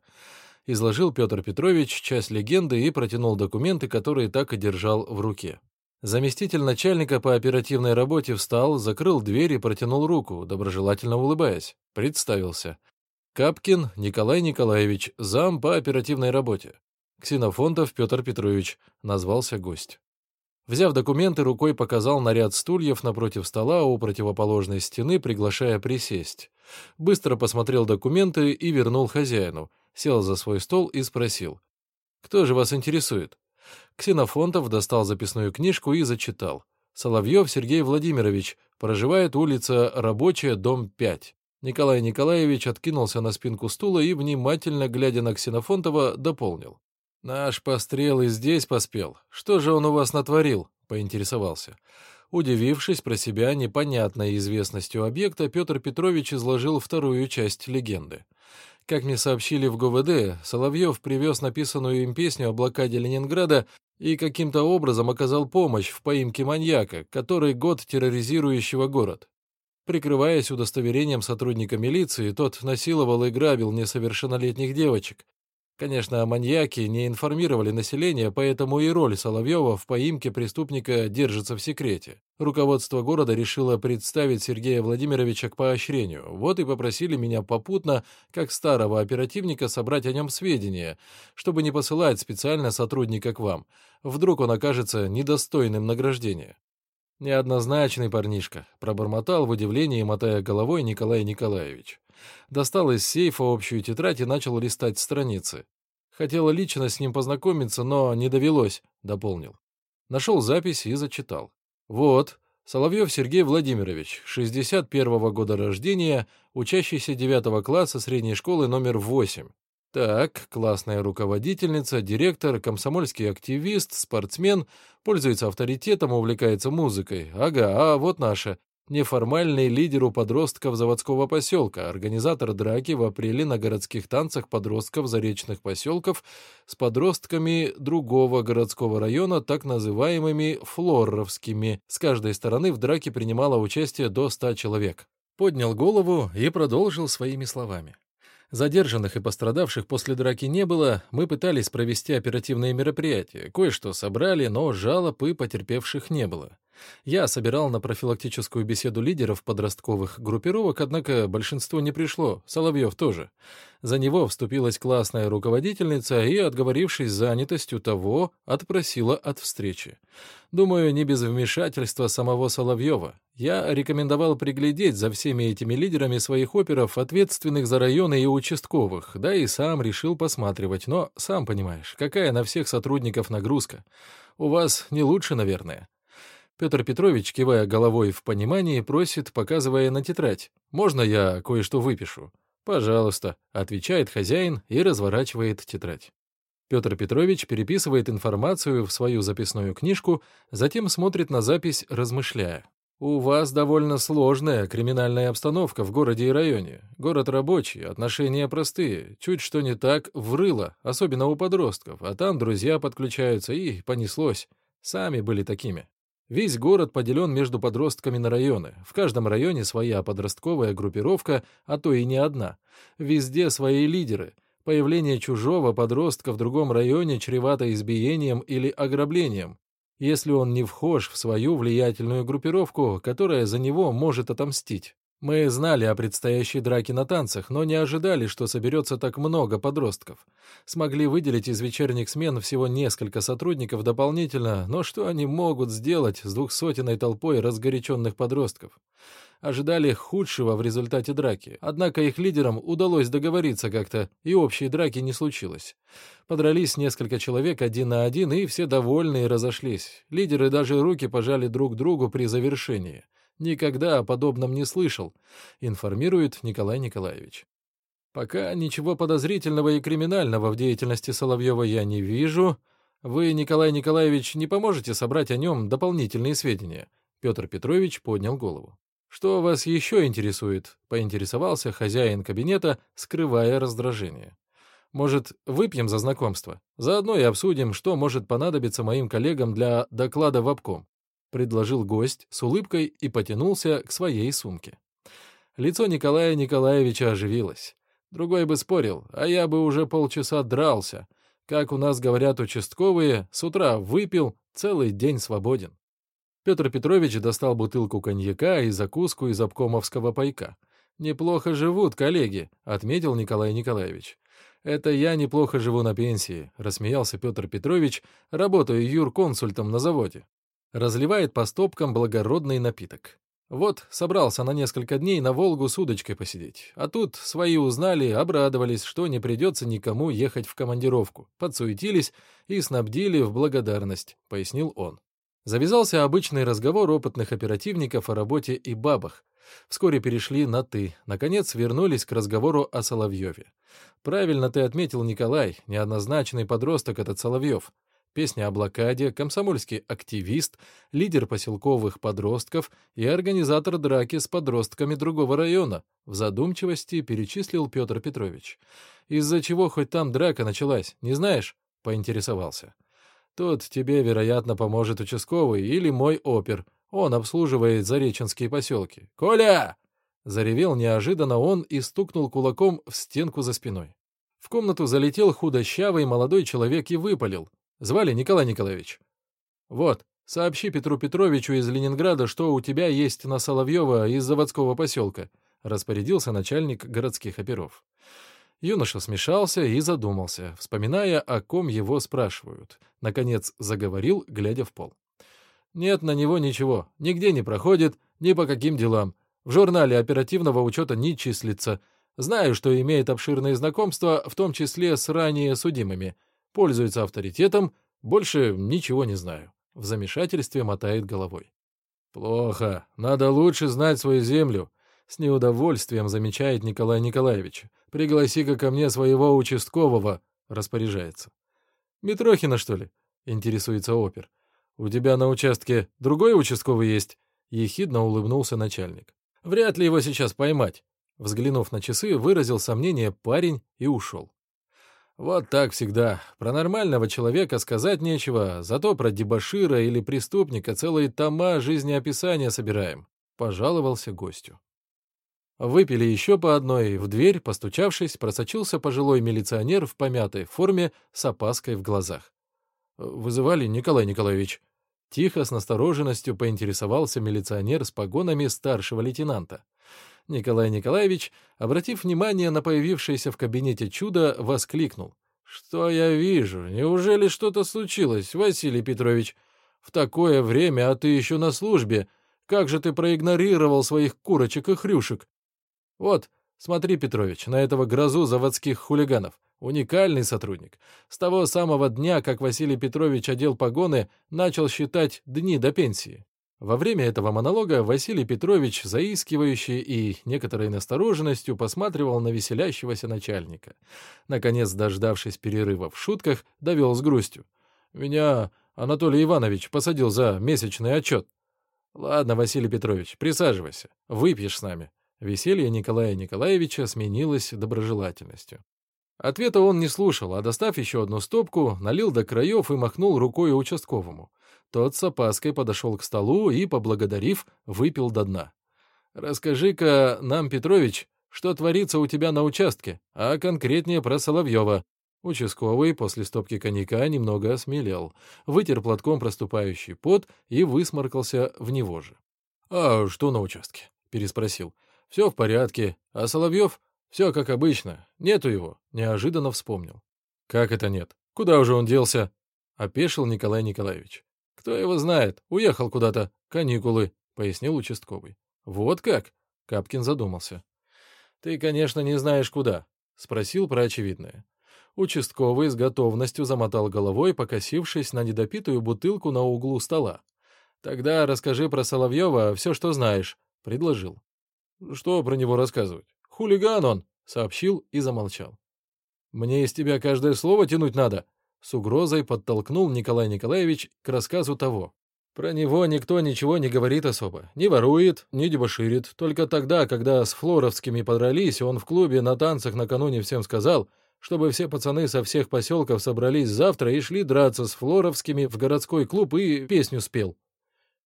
Изложил Петр Петрович часть легенды и протянул документы, которые так и держал в руке. Заместитель начальника по оперативной работе встал, закрыл дверь и протянул руку, доброжелательно улыбаясь. Представился. Капкин Николай Николаевич, зам по оперативной работе. Ксенофонтов Петр Петрович, назвался гость. Взяв документы, рукой показал на ряд стульев напротив стола у противоположной стены, приглашая присесть. Быстро посмотрел документы и вернул хозяину. Сел за свой стол и спросил. «Кто же вас интересует?» Ксенофонтов достал записную книжку и зачитал. Соловьев Сергей Владимирович, проживает улица Рабочая, дом 5. Николай Николаевич откинулся на спинку стула и, внимательно глядя на Ксенофонтова, дополнил. «Наш пострел и здесь поспел. Что же он у вас натворил?» — поинтересовался. Удивившись про себя непонятной известностью объекта, Петр Петрович изложил вторую часть легенды. Как мне сообщили в ГВД, Соловьев привез написанную им песню о блокаде Ленинграда и каким-то образом оказал помощь в поимке маньяка, который год терроризирующего город. Прикрываясь удостоверением сотрудника милиции, тот насиловал и грабил несовершеннолетних девочек, Конечно, маньяки не информировали население, поэтому и роль Соловьева в поимке преступника держится в секрете. Руководство города решило представить Сергея Владимировича к поощрению. Вот и попросили меня попутно, как старого оперативника, собрать о нем сведения, чтобы не посылать специально сотрудника к вам. Вдруг он окажется недостойным награждения. «Неоднозначный парнишка», — пробормотал в удивлении, мотая головой Николай Николаевич. Достал из сейфа общую тетрадь и начал листать страницы. Хотела лично с ним познакомиться, но не довелось, — дополнил. Нашел запись и зачитал. Вот, Соловьев Сергей Владимирович, 61-го года рождения, учащийся 9 класса средней школы номер 8. Так, классная руководительница, директор, комсомольский активист, спортсмен, пользуется авторитетом, увлекается музыкой. Ага, а вот наша. Неформальный лидер у подростков заводского поселка, организатор драки в апреле на городских танцах подростков заречных поселков с подростками другого городского района, так называемыми флоровскими. С каждой стороны в драке принимало участие до ста человек. Поднял голову и продолжил своими словами. Задержанных и пострадавших после драки не было, мы пытались провести оперативные мероприятия. Кое-что собрали, но жалоб и потерпевших не было. Я собирал на профилактическую беседу лидеров подростковых группировок, однако большинство не пришло, Соловьев тоже. За него вступилась классная руководительница и, отговорившись занятостью того, отпросила от встречи. Думаю, не без вмешательства самого Соловьева. Я рекомендовал приглядеть за всеми этими лидерами своих оперов, ответственных за районы и участковых, да и сам решил посматривать, но, сам понимаешь, какая на всех сотрудников нагрузка. У вас не лучше, наверное. Петр Петрович, кивая головой в понимании, просит, показывая на тетрадь. «Можно я кое-что выпишу?» «Пожалуйста», — отвечает хозяин и разворачивает тетрадь. Петр Петрович переписывает информацию в свою записную книжку, затем смотрит на запись, размышляя. «У вас довольно сложная криминальная обстановка в городе и районе. Город рабочий, отношения простые. Чуть что не так, врыло, особенно у подростков. А там друзья подключаются, и понеслось. Сами были такими. Весь город поделен между подростками на районы. В каждом районе своя подростковая группировка, а то и не одна. Везде свои лидеры. Появление чужого подростка в другом районе чревато избиением или ограблением, если он не вхож в свою влиятельную группировку, которая за него может отомстить. Мы знали о предстоящей драке на танцах, но не ожидали, что соберется так много подростков. Смогли выделить из вечерних смен всего несколько сотрудников дополнительно, но что они могут сделать с двухсотенной толпой разгоряченных подростков? Ожидали худшего в результате драки, однако их лидерам удалось договориться как-то, и общей драки не случилось. Подрались несколько человек один на один, и все довольные разошлись. Лидеры даже руки пожали друг другу при завершении. Никогда о подобном не слышал, информирует Николай Николаевич. Пока ничего подозрительного и криминального в деятельности Соловьева я не вижу. Вы, Николай Николаевич, не поможете собрать о нем дополнительные сведения? Петр Петрович поднял голову. «Что вас еще интересует?» — поинтересовался хозяин кабинета, скрывая раздражение. Может, выпьем за знакомство? Заодно и обсудим, что может понадобиться моим коллегам для доклада в обком», — предложил гость с улыбкой и потянулся к своей сумке. Лицо Николая Николаевича оживилось. Другой бы спорил, а я бы уже полчаса дрался. Как у нас говорят участковые, с утра выпил, целый день свободен. Петр Петрович достал бутылку коньяка и закуску из обкомовского пайка. «Неплохо живут, коллеги», — отметил Николай Николаевич. «Это я неплохо живу на пенсии», — рассмеялся Петр Петрович, работая юрконсультом на заводе. Разливает по стопкам благородный напиток. Вот, собрался на несколько дней на Волгу с удочкой посидеть. А тут свои узнали, обрадовались, что не придется никому ехать в командировку. Подсуетились и снабдили в благодарность, — пояснил он. Завязался обычный разговор опытных оперативников о работе и бабах. Вскоре перешли на «ты». Наконец вернулись к разговору о Соловьеве. Правильно ты отметил, Николай, неоднозначный подросток этот Соловьев. Песня о блокаде, комсомольский активист, лидер поселковых подростков и организатор драки с подростками другого района, в задумчивости перечислил Петр Петрович. «Из-за чего хоть там драка началась, не знаешь?» — поинтересовался. «Тут тебе, вероятно, поможет участковый или мой опер. Он обслуживает зареченские поселки. Коля!» Заревел неожиданно он и стукнул кулаком в стенку за спиной. В комнату залетел худощавый молодой человек и выпалил. Звали Николай Николаевич. Вот, сообщи Петру Петровичу из Ленинграда, что у тебя есть на Соловьева из заводского поселка, распорядился начальник городских оперов. Юноша смешался и задумался, вспоминая, о ком его спрашивают. Наконец заговорил, глядя в пол. «Нет на него ничего, нигде не проходит, ни по каким делам. В журнале оперативного учета не числится. Знаю, что имеет обширные знакомства, в том числе с ранее судимыми пользуется авторитетом, больше ничего не знаю. В замешательстве мотает головой. Плохо. Надо лучше знать свою землю. С неудовольствием замечает Николай Николаевич. Пригласи-ка ко мне своего участкового, распоряжается. Митрохина, что ли? Интересуется опер. У тебя на участке другой участковый есть? Ехидно улыбнулся начальник. Вряд ли его сейчас поймать. Взглянув на часы, выразил сомнение парень и ушел. Вот так всегда. Про нормального человека сказать нечего, зато про дебошира или преступника целые тома жизнеописания собираем», — пожаловался гостю. Выпили еще по одной, в дверь, постучавшись, просочился пожилой милиционер в помятой форме с опаской в глазах. «Вызывали, Николай Николаевич?» Тихо, с настороженностью поинтересовался милиционер с погонами старшего лейтенанта. Николай Николаевич, обратив внимание на появившееся в кабинете чудо, воскликнул. «Что я вижу? Неужели что-то случилось, Василий Петрович? В такое время, а ты еще на службе. Как же ты проигнорировал своих курочек и хрюшек? Вот, смотри, Петрович, на этого грозу заводских хулиганов. Уникальный сотрудник. С того самого дня, как Василий Петрович одел погоны, начал считать дни до пенсии. Во время этого монолога Василий Петрович, заискивающий и некоторой настороженностью, посматривал на веселящегося начальника. Наконец, дождавшись перерыва в шутках, довел с грустью. «Меня Анатолий Иванович посадил за месячный отчет». «Ладно, Василий Петрович, присаживайся, выпьешь с нами». Веселье Николая Николаевича сменилось доброжелательностью. Ответа он не слушал, а достав еще одну стопку, налил до краев и махнул рукой участковому. Тот с опаской подошел к столу и, поблагодарив, выпил до дна. «Расскажи-ка нам, Петрович, что творится у тебя на участке, а конкретнее про Соловьева». Участковый после стопки коньяка немного осмелел, вытер платком проступающий пот и высморкался в него же. «А что на участке?» — переспросил. «Все в порядке. А Соловьев все как обычно. Нету его. Неожиданно вспомнил. Как это нет? Куда уже он делся? Опешил Николай Николаевич. Кто его знает? Уехал куда-то. Каникулы, пояснил участковый. Вот как? Капкин задумался. Ты, конечно, не знаешь куда. Спросил про очевидное. Участковый с готовностью замотал головой, покосившись на недопитую бутылку на углу стола. «Тогда расскажи про Соловьева все, что знаешь», — предложил. «Что про него рассказывать? «Хулиган он!» — сообщил и замолчал. «Мне из тебя каждое слово тянуть надо!» С угрозой подтолкнул Николай Николаевич к рассказу того. Про него никто ничего не говорит особо. Не ворует, не дебоширит. Только тогда, когда с флоровскими подрались, он в клубе на танцах накануне всем сказал, чтобы все пацаны со всех поселков собрались завтра и шли драться с Флоровскими в городской клуб и песню спел.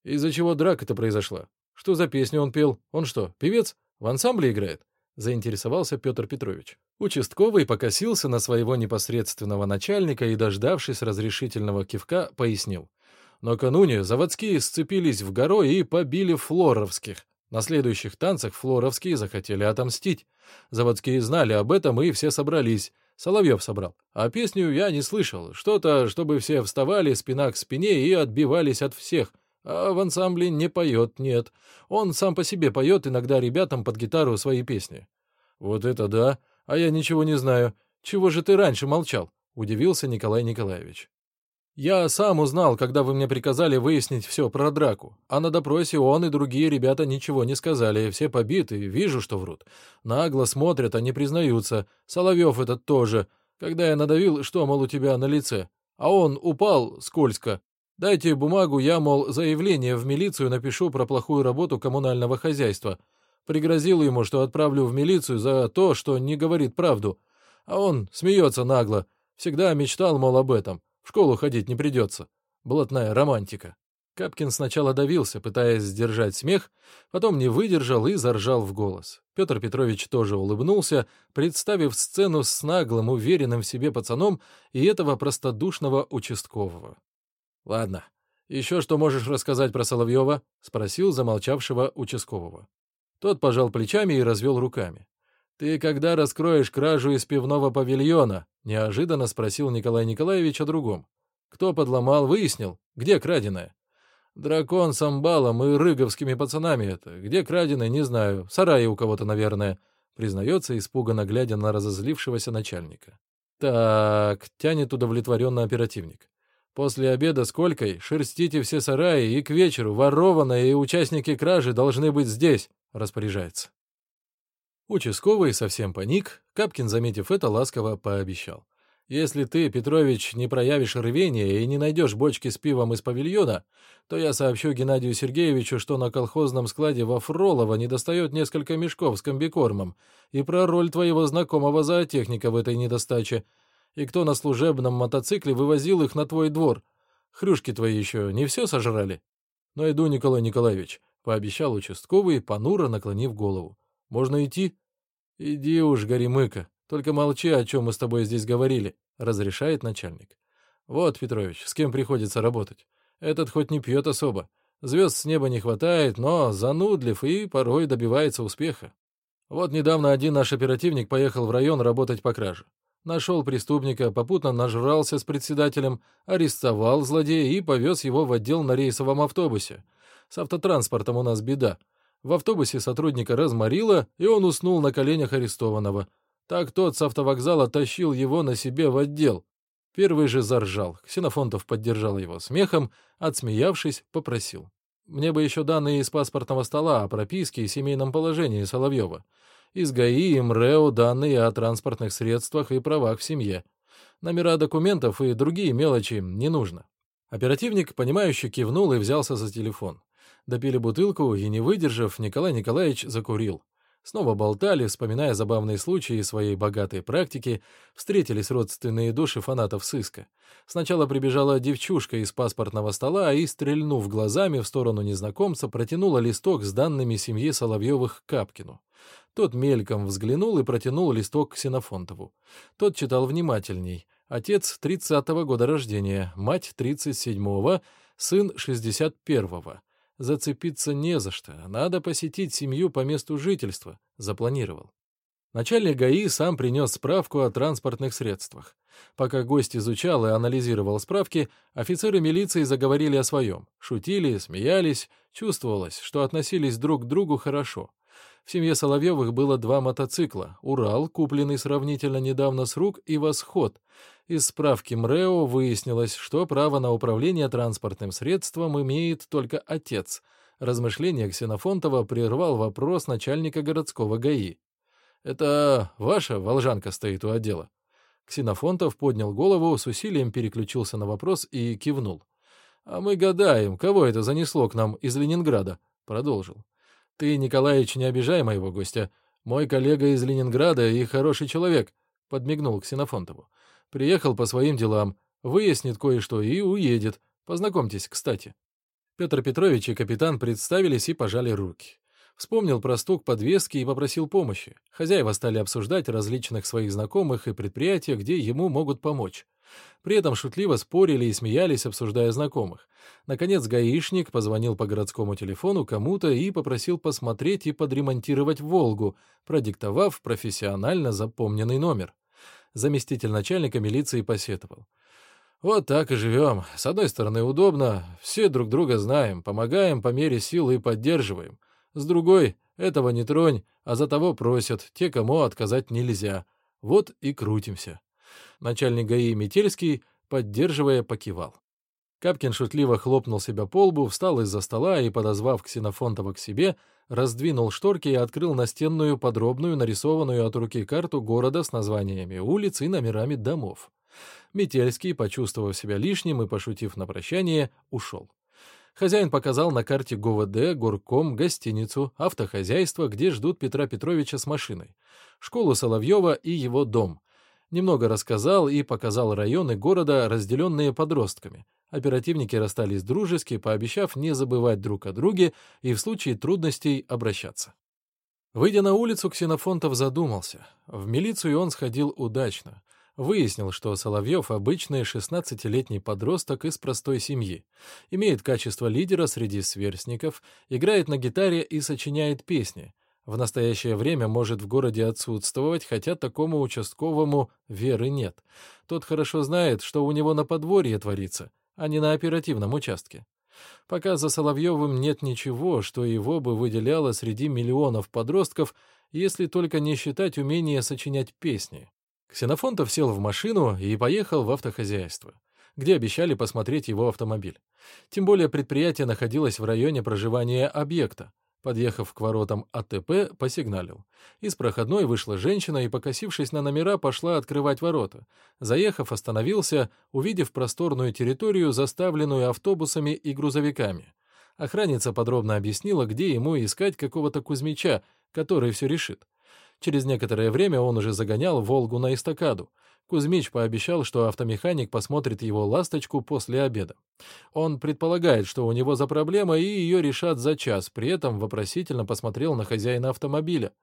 Из-за чего драка-то произошла? Что за песню он пел? Он что, певец? В ансамбле играет? Заинтересовался Петр Петрович. Участковый покосился на своего непосредственного начальника и, дождавшись разрешительного кивка, пояснил. Накануне заводские сцепились в горой и побили флоровских. На следующих танцах флоровские захотели отомстить. Заводские знали об этом и все собрались. Соловьев собрал. А песню я не слышал. Что-то, чтобы все вставали спина к спине и отбивались от всех. А в ансамбле не поет, нет. Он сам по себе поет иногда ребятам под гитару свои песни. Вот это да! А я ничего не знаю. Чего же ты раньше молчал? Удивился Николай Николаевич. Я сам узнал, когда вы мне приказали выяснить все про драку. А на допросе он и другие ребята ничего не сказали, все побиты, вижу, что врут. Нагло смотрят, а не признаются. Соловьев этот тоже. Когда я надавил, что, мол, у тебя на лице? А он упал скользко. Дайте бумагу, я, мол, заявление в милицию напишу про плохую работу коммунального хозяйства. Пригрозил ему, что отправлю в милицию за то, что не говорит правду. А он смеется нагло. Всегда мечтал, мол, об этом. В школу ходить не придется. Блатная романтика. Капкин сначала давился, пытаясь сдержать смех, потом не выдержал и заржал в голос. Петр Петрович тоже улыбнулся, представив сцену с наглым, уверенным в себе пацаном и этого простодушного участкового. «Ладно. Еще что можешь рассказать про Соловьева?» — спросил замолчавшего участкового. Тот пожал плечами и развел руками. «Ты когда раскроешь кражу из пивного павильона?» — неожиданно спросил Николай Николаевич о другом. «Кто подломал, выяснил? Где краденое?» «Дракон с амбалом и рыговскими пацанами это. Где краденое, не знаю. В сарае у кого-то, наверное», — признается, испуганно глядя на разозлившегося начальника. «Так», — тянет удовлетворенно оперативник. После обеда с Колькой шерстите все сараи, и к вечеру ворованные и участники кражи должны быть здесь», — распоряжается. Участковый совсем паник, Капкин, заметив это, ласково пообещал. «Если ты, Петрович, не проявишь рвения и не найдешь бочки с пивом из павильона, то я сообщу Геннадию Сергеевичу, что на колхозном складе во Фролово недостает несколько мешков с комбикормом, и про роль твоего знакомого зоотехника в этой недостаче, и кто на служебном мотоцикле вывозил их на твой двор. Хрюшки твои еще не все сожрали? Но иду, Николай Николаевич, — пообещал участковый, понуро наклонив голову. Можно идти? Иди уж, Горемыка, только молчи, о чем мы с тобой здесь говорили, — разрешает начальник. Вот, Петрович, с кем приходится работать. Этот хоть не пьет особо. Звезд с неба не хватает, но занудлив и порой добивается успеха. Вот недавно один наш оперативник поехал в район работать по краже. Нашел преступника, попутно нажрался с председателем, арестовал злодея и повез его в отдел на рейсовом автобусе. С автотранспортом у нас беда. В автобусе сотрудника разморило, и он уснул на коленях арестованного. Так тот с автовокзала тащил его на себе в отдел. Первый же заржал. Ксенофонтов поддержал его смехом, отсмеявшись, попросил. «Мне бы еще данные из паспортного стола о прописке и семейном положении Соловьева из ГАИ и МРЭО данные о транспортных средствах и правах в семье. Номера документов и другие мелочи не нужно. Оперативник, понимающе кивнул и взялся за телефон. Допили бутылку, и, не выдержав, Николай Николаевич закурил. Снова болтали, вспоминая забавные случаи своей богатой практики, встретились родственные души фанатов сыска. Сначала прибежала девчушка из паспортного стола и, стрельнув глазами в сторону незнакомца, протянула листок с данными семьи Соловьевых Капкину. Тот мельком взглянул и протянул листок к Ксенофонтову. Тот читал внимательней. Отец 30-го года рождения, мать 37-го, сын 61-го. Зацепиться не за что, надо посетить семью по месту жительства, запланировал. Начальник ГАИ сам принес справку о транспортных средствах. Пока гость изучал и анализировал справки, офицеры милиции заговорили о своем. Шутили, смеялись, чувствовалось, что относились друг к другу хорошо. В семье Соловьевых было два мотоцикла — «Урал», купленный сравнительно недавно с рук, и «Восход». Из справки МРЭО выяснилось, что право на управление транспортным средством имеет только отец. Размышления Ксенофонтова прервал вопрос начальника городского ГАИ. «Это ваша волжанка стоит у отдела?» Ксенофонтов поднял голову, с усилием переключился на вопрос и кивнул. «А мы гадаем, кого это занесло к нам из Ленинграда?» Продолжил. Ты, Николаевич, не обижай моего гостя. Мой коллега из Ленинграда и хороший человек. — подмигнул Ксенофонтову. «Приехал по своим делам, выяснит кое-что и уедет. Познакомьтесь, кстати». Петр Петрович и капитан представились и пожали руки. Вспомнил про стук подвески и попросил помощи. Хозяева стали обсуждать различных своих знакомых и предприятия, где ему могут помочь. При этом шутливо спорили и смеялись, обсуждая знакомых. Наконец гаишник позвонил по городскому телефону кому-то и попросил посмотреть и подремонтировать «Волгу», продиктовав профессионально запомненный номер. Заместитель начальника милиции посетовал. «Вот так и живем. С одной стороны, удобно, все друг друга знаем, помогаем по мере сил и поддерживаем. С другой, этого не тронь, а за того просят, те, кому отказать нельзя. Вот и крутимся». Начальник ГАИ Метельский, поддерживая, покивал. Капкин шутливо хлопнул себя по лбу, встал из-за стола и, подозвав Ксенофонтова к себе, раздвинул шторки и открыл настенную подробную нарисованную от руки карту города с названиями улиц и номерами домов. Метельский, почувствовав себя лишним и пошутив на прощание, ушел. Хозяин показал на карте ГУВД, горком, гостиницу, автохозяйство, где ждут Петра Петровича с машиной, школу Соловьева и его дом — Немного рассказал и показал районы города, разделенные подростками. Оперативники расстались дружески, пообещав не забывать друг о друге и в случае трудностей обращаться. Выйдя на улицу, Ксенофонтов задумался. В милицию он сходил удачно. Выяснил, что Соловьев — обычный 16-летний подросток из простой семьи. Имеет качество лидера среди сверстников, играет на гитаре и сочиняет песни. В настоящее время может в городе отсутствовать, хотя такому участковому веры нет. Тот хорошо знает, что у него на подворье творится, а не на оперативном участке. Пока за Соловьевым нет ничего, что его бы выделяло среди миллионов подростков, если только не считать умение сочинять песни. Ксенофонтов сел в машину и поехал в автохозяйство, где обещали посмотреть его автомобиль. Тем более предприятие находилось в районе проживания объекта. Подъехав к воротам АТП, посигналил. Из проходной вышла женщина и, покосившись на номера, пошла открывать ворота. Заехав, остановился, увидев просторную территорию, заставленную автобусами и грузовиками. Охранница подробно объяснила, где ему искать какого-то Кузьмича, который все решит. Через некоторое время он уже загонял «Волгу» на эстакаду. Кузьмич пообещал, что автомеханик посмотрит его «Ласточку» после обеда. Он предполагает, что у него за проблема, и ее решат за час, при этом вопросительно посмотрел на хозяина автомобиля.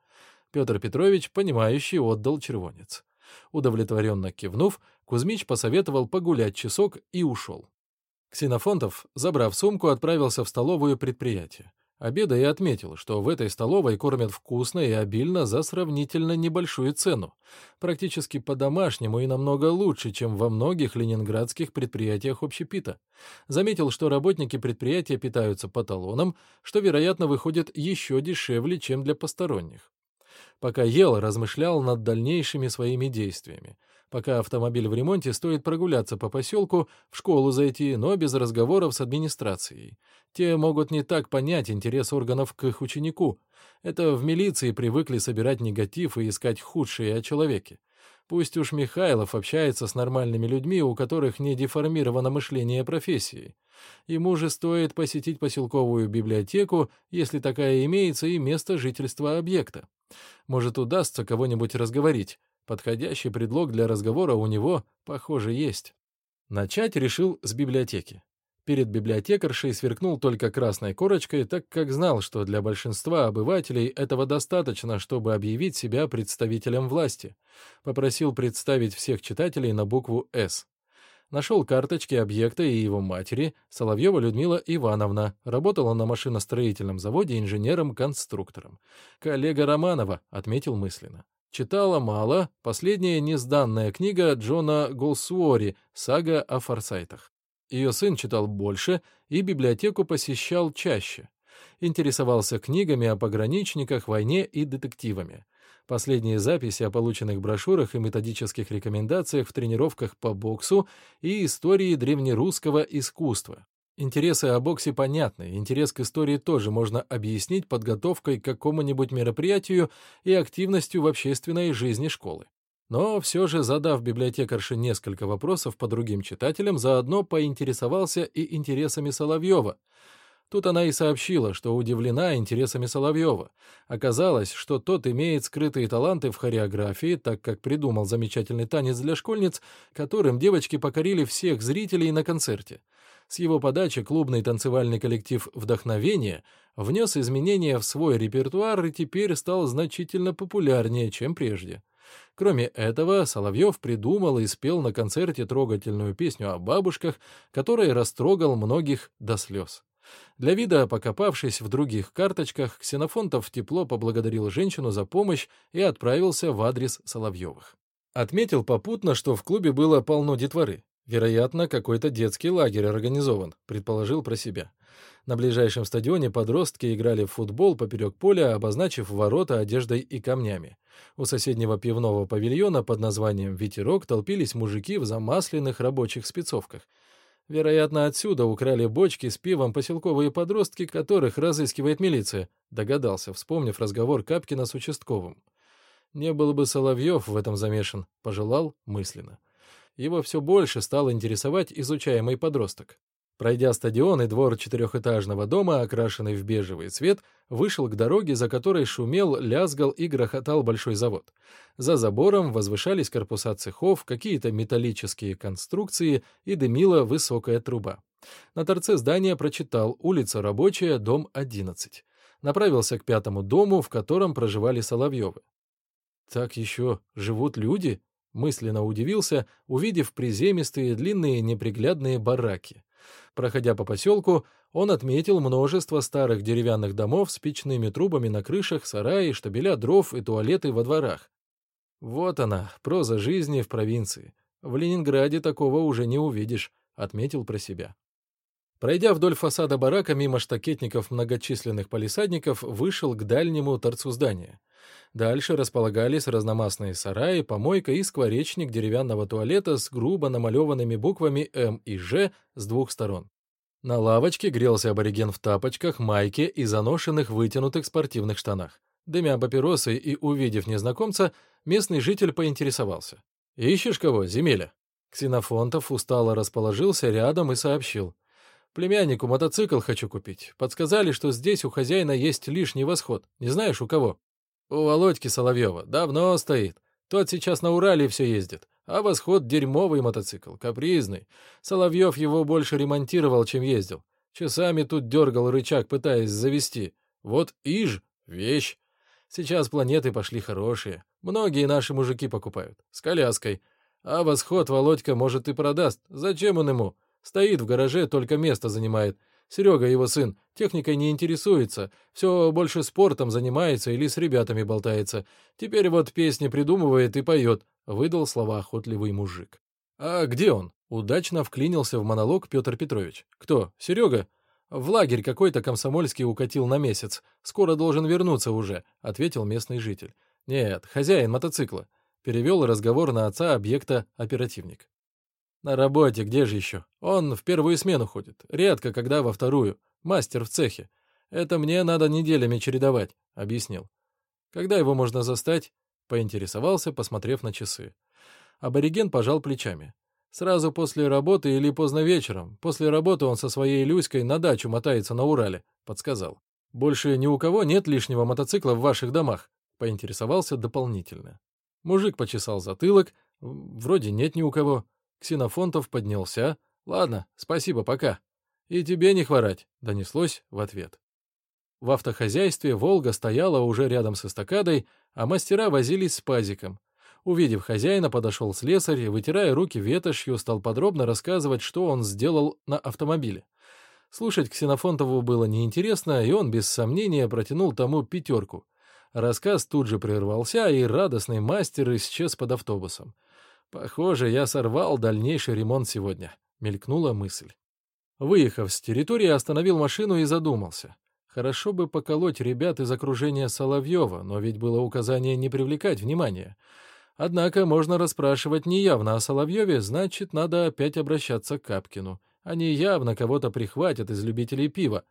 Петр Петрович, понимающий, отдал червонец. Удовлетворенно кивнув, Кузьмич посоветовал погулять часок и ушел. Ксенофонтов, забрав сумку, отправился в столовую предприятия. Обеда и отметил, что в этой столовой кормят вкусно и обильно за сравнительно небольшую цену, практически по-домашнему и намного лучше, чем во многих ленинградских предприятиях общепита. Заметил, что работники предприятия питаются по талонам, что, вероятно, выходит еще дешевле, чем для посторонних. Пока ел, размышлял над дальнейшими своими действиями. Пока автомобиль в ремонте, стоит прогуляться по поселку, в школу зайти, но без разговоров с администрацией. Те могут не так понять интерес органов к их ученику. Это в милиции привыкли собирать негатив и искать худшее о человеке. Пусть уж Михайлов общается с нормальными людьми, у которых не деформировано мышление профессии. Ему же стоит посетить поселковую библиотеку, если такая имеется, и место жительства объекта. Может, удастся кого-нибудь разговорить. Подходящий предлог для разговора у него, похоже, есть. Начать решил с библиотеки. Перед библиотекаршей сверкнул только красной корочкой, так как знал, что для большинства обывателей этого достаточно, чтобы объявить себя представителем власти. Попросил представить всех читателей на букву «С». Нашел карточки объекта и его матери, Соловьева Людмила Ивановна, работала на машиностроительном заводе инженером-конструктором. «Коллега Романова», — отметил мысленно. Читала мало, последняя несданная книга Джона Голсуори «Сага о форсайтах». Ее сын читал больше и библиотеку посещал чаще. Интересовался книгами о пограничниках, войне и детективами. Последние записи о полученных брошюрах и методических рекомендациях в тренировках по боксу и истории древнерусского искусства. Интересы о боксе понятны, интерес к истории тоже можно объяснить подготовкой к какому-нибудь мероприятию и активностью в общественной жизни школы. Но все же, задав библиотекарше несколько вопросов по другим читателям, заодно поинтересовался и интересами Соловьева. Тут она и сообщила, что удивлена интересами Соловьева. Оказалось, что тот имеет скрытые таланты в хореографии, так как придумал замечательный танец для школьниц, которым девочки покорили всех зрителей на концерте. С его подачи клубный танцевальный коллектив «Вдохновение» внес изменения в свой репертуар и теперь стал значительно популярнее, чем прежде. Кроме этого, Соловьев придумал и спел на концерте трогательную песню о бабушках, которая растрогал многих до слез. Для вида, покопавшись в других карточках, Ксенофонтов тепло поблагодарил женщину за помощь и отправился в адрес Соловьевых. Отметил попутно, что в клубе было полно детворы. Вероятно, какой-то детский лагерь организован, предположил про себя. На ближайшем стадионе подростки играли в футбол поперек поля, обозначив ворота одеждой и камнями. У соседнего пивного павильона под названием «Ветерок» толпились мужики в замасленных рабочих спецовках — Вероятно, отсюда украли бочки с пивом поселковые подростки, которых разыскивает милиция, догадался, вспомнив разговор Капкина с участковым. Не был бы Соловьев в этом замешан, пожелал мысленно. Его все больше стал интересовать изучаемый подросток. Пройдя стадион и двор четырехэтажного дома, окрашенный в бежевый цвет, вышел к дороге, за которой шумел, лязгал и грохотал большой завод. За забором возвышались корпуса цехов, какие-то металлические конструкции и дымила высокая труба. На торце здания прочитал «Улица Рабочая, дом 11». Направился к пятому дому, в котором проживали Соловьевы. «Так еще живут люди?» Мысленно удивился, увидев приземистые длинные неприглядные бараки. Проходя по поселку, он отметил множество старых деревянных домов с печными трубами на крышах, сараи, штабеля дров и туалеты во дворах. Вот она, проза жизни в провинции. В Ленинграде такого уже не увидишь, отметил про себя. Пройдя вдоль фасада барака мимо штакетников многочисленных палисадников, вышел к дальнему торцу здания. Дальше располагались разномастные сараи, помойка и скворечник деревянного туалета с грубо намалеванными буквами «М» и «Ж» с двух сторон. На лавочке грелся абориген в тапочках, майке и заношенных вытянутых спортивных штанах. Дымя папиросы и увидев незнакомца, местный житель поинтересовался. «Ищешь кого, земеля?» Ксенофонтов устало расположился рядом и сообщил. Племяннику мотоцикл хочу купить. Подсказали, что здесь у хозяина есть лишний восход. Не знаешь, у кого? У Володьки Соловьева. Давно стоит. Тот сейчас на Урале все ездит. А восход — дерьмовый мотоцикл, капризный. Соловьев его больше ремонтировал, чем ездил. Часами тут дергал рычаг, пытаясь завести. Вот иж — вещь. Сейчас планеты пошли хорошие. Многие наши мужики покупают. С коляской. А восход Володька, может, и продаст. Зачем он ему? Стоит в гараже, только место занимает. Серега, его сын, техникой не интересуется, все больше спортом занимается или с ребятами болтается. Теперь вот песни придумывает и поет», — выдал слова охотливый мужик. «А где он?» — удачно вклинился в монолог Петр Петрович. «Кто? Серега?» «В лагерь какой-то комсомольский укатил на месяц. Скоро должен вернуться уже», — ответил местный житель. «Нет, хозяин мотоцикла», — перевел разговор на отца объекта оперативник. На работе, где же еще? Он в первую смену ходит, редко когда во вторую. Мастер в цехе. Это мне надо неделями чередовать, объяснил. Когда его можно застать? Поинтересовался, посмотрев на часы. Абориген пожал плечами. Сразу после работы или поздно вечером. После работы он со своей Люськой на дачу мотается на Урале, подсказал. Больше ни у кого нет лишнего мотоцикла в ваших домах, поинтересовался дополнительно. Мужик почесал затылок. Вроде нет ни у кого. Ксенофонтов поднялся. «Ладно, спасибо, пока». «И тебе не хворать», — донеслось в ответ. В автохозяйстве «Волга» стояла уже рядом с эстакадой, а мастера возились с пазиком. Увидев хозяина, подошел слесарь и, вытирая руки ветошью, стал подробно рассказывать, что он сделал на автомобиле. Слушать Ксенофонтову было неинтересно, и он без сомнения протянул тому пятерку. Рассказ тут же прервался, и радостный мастер исчез под автобусом. «Похоже, я сорвал дальнейший ремонт сегодня», — мелькнула мысль. Выехав с территории, остановил машину и задумался. Хорошо бы поколоть ребят из окружения Соловьева, но ведь было указание не привлекать внимания. Однако можно расспрашивать не явно о Соловьеве, значит, надо опять обращаться к Капкину. Они явно кого-то прихватят из любителей пива.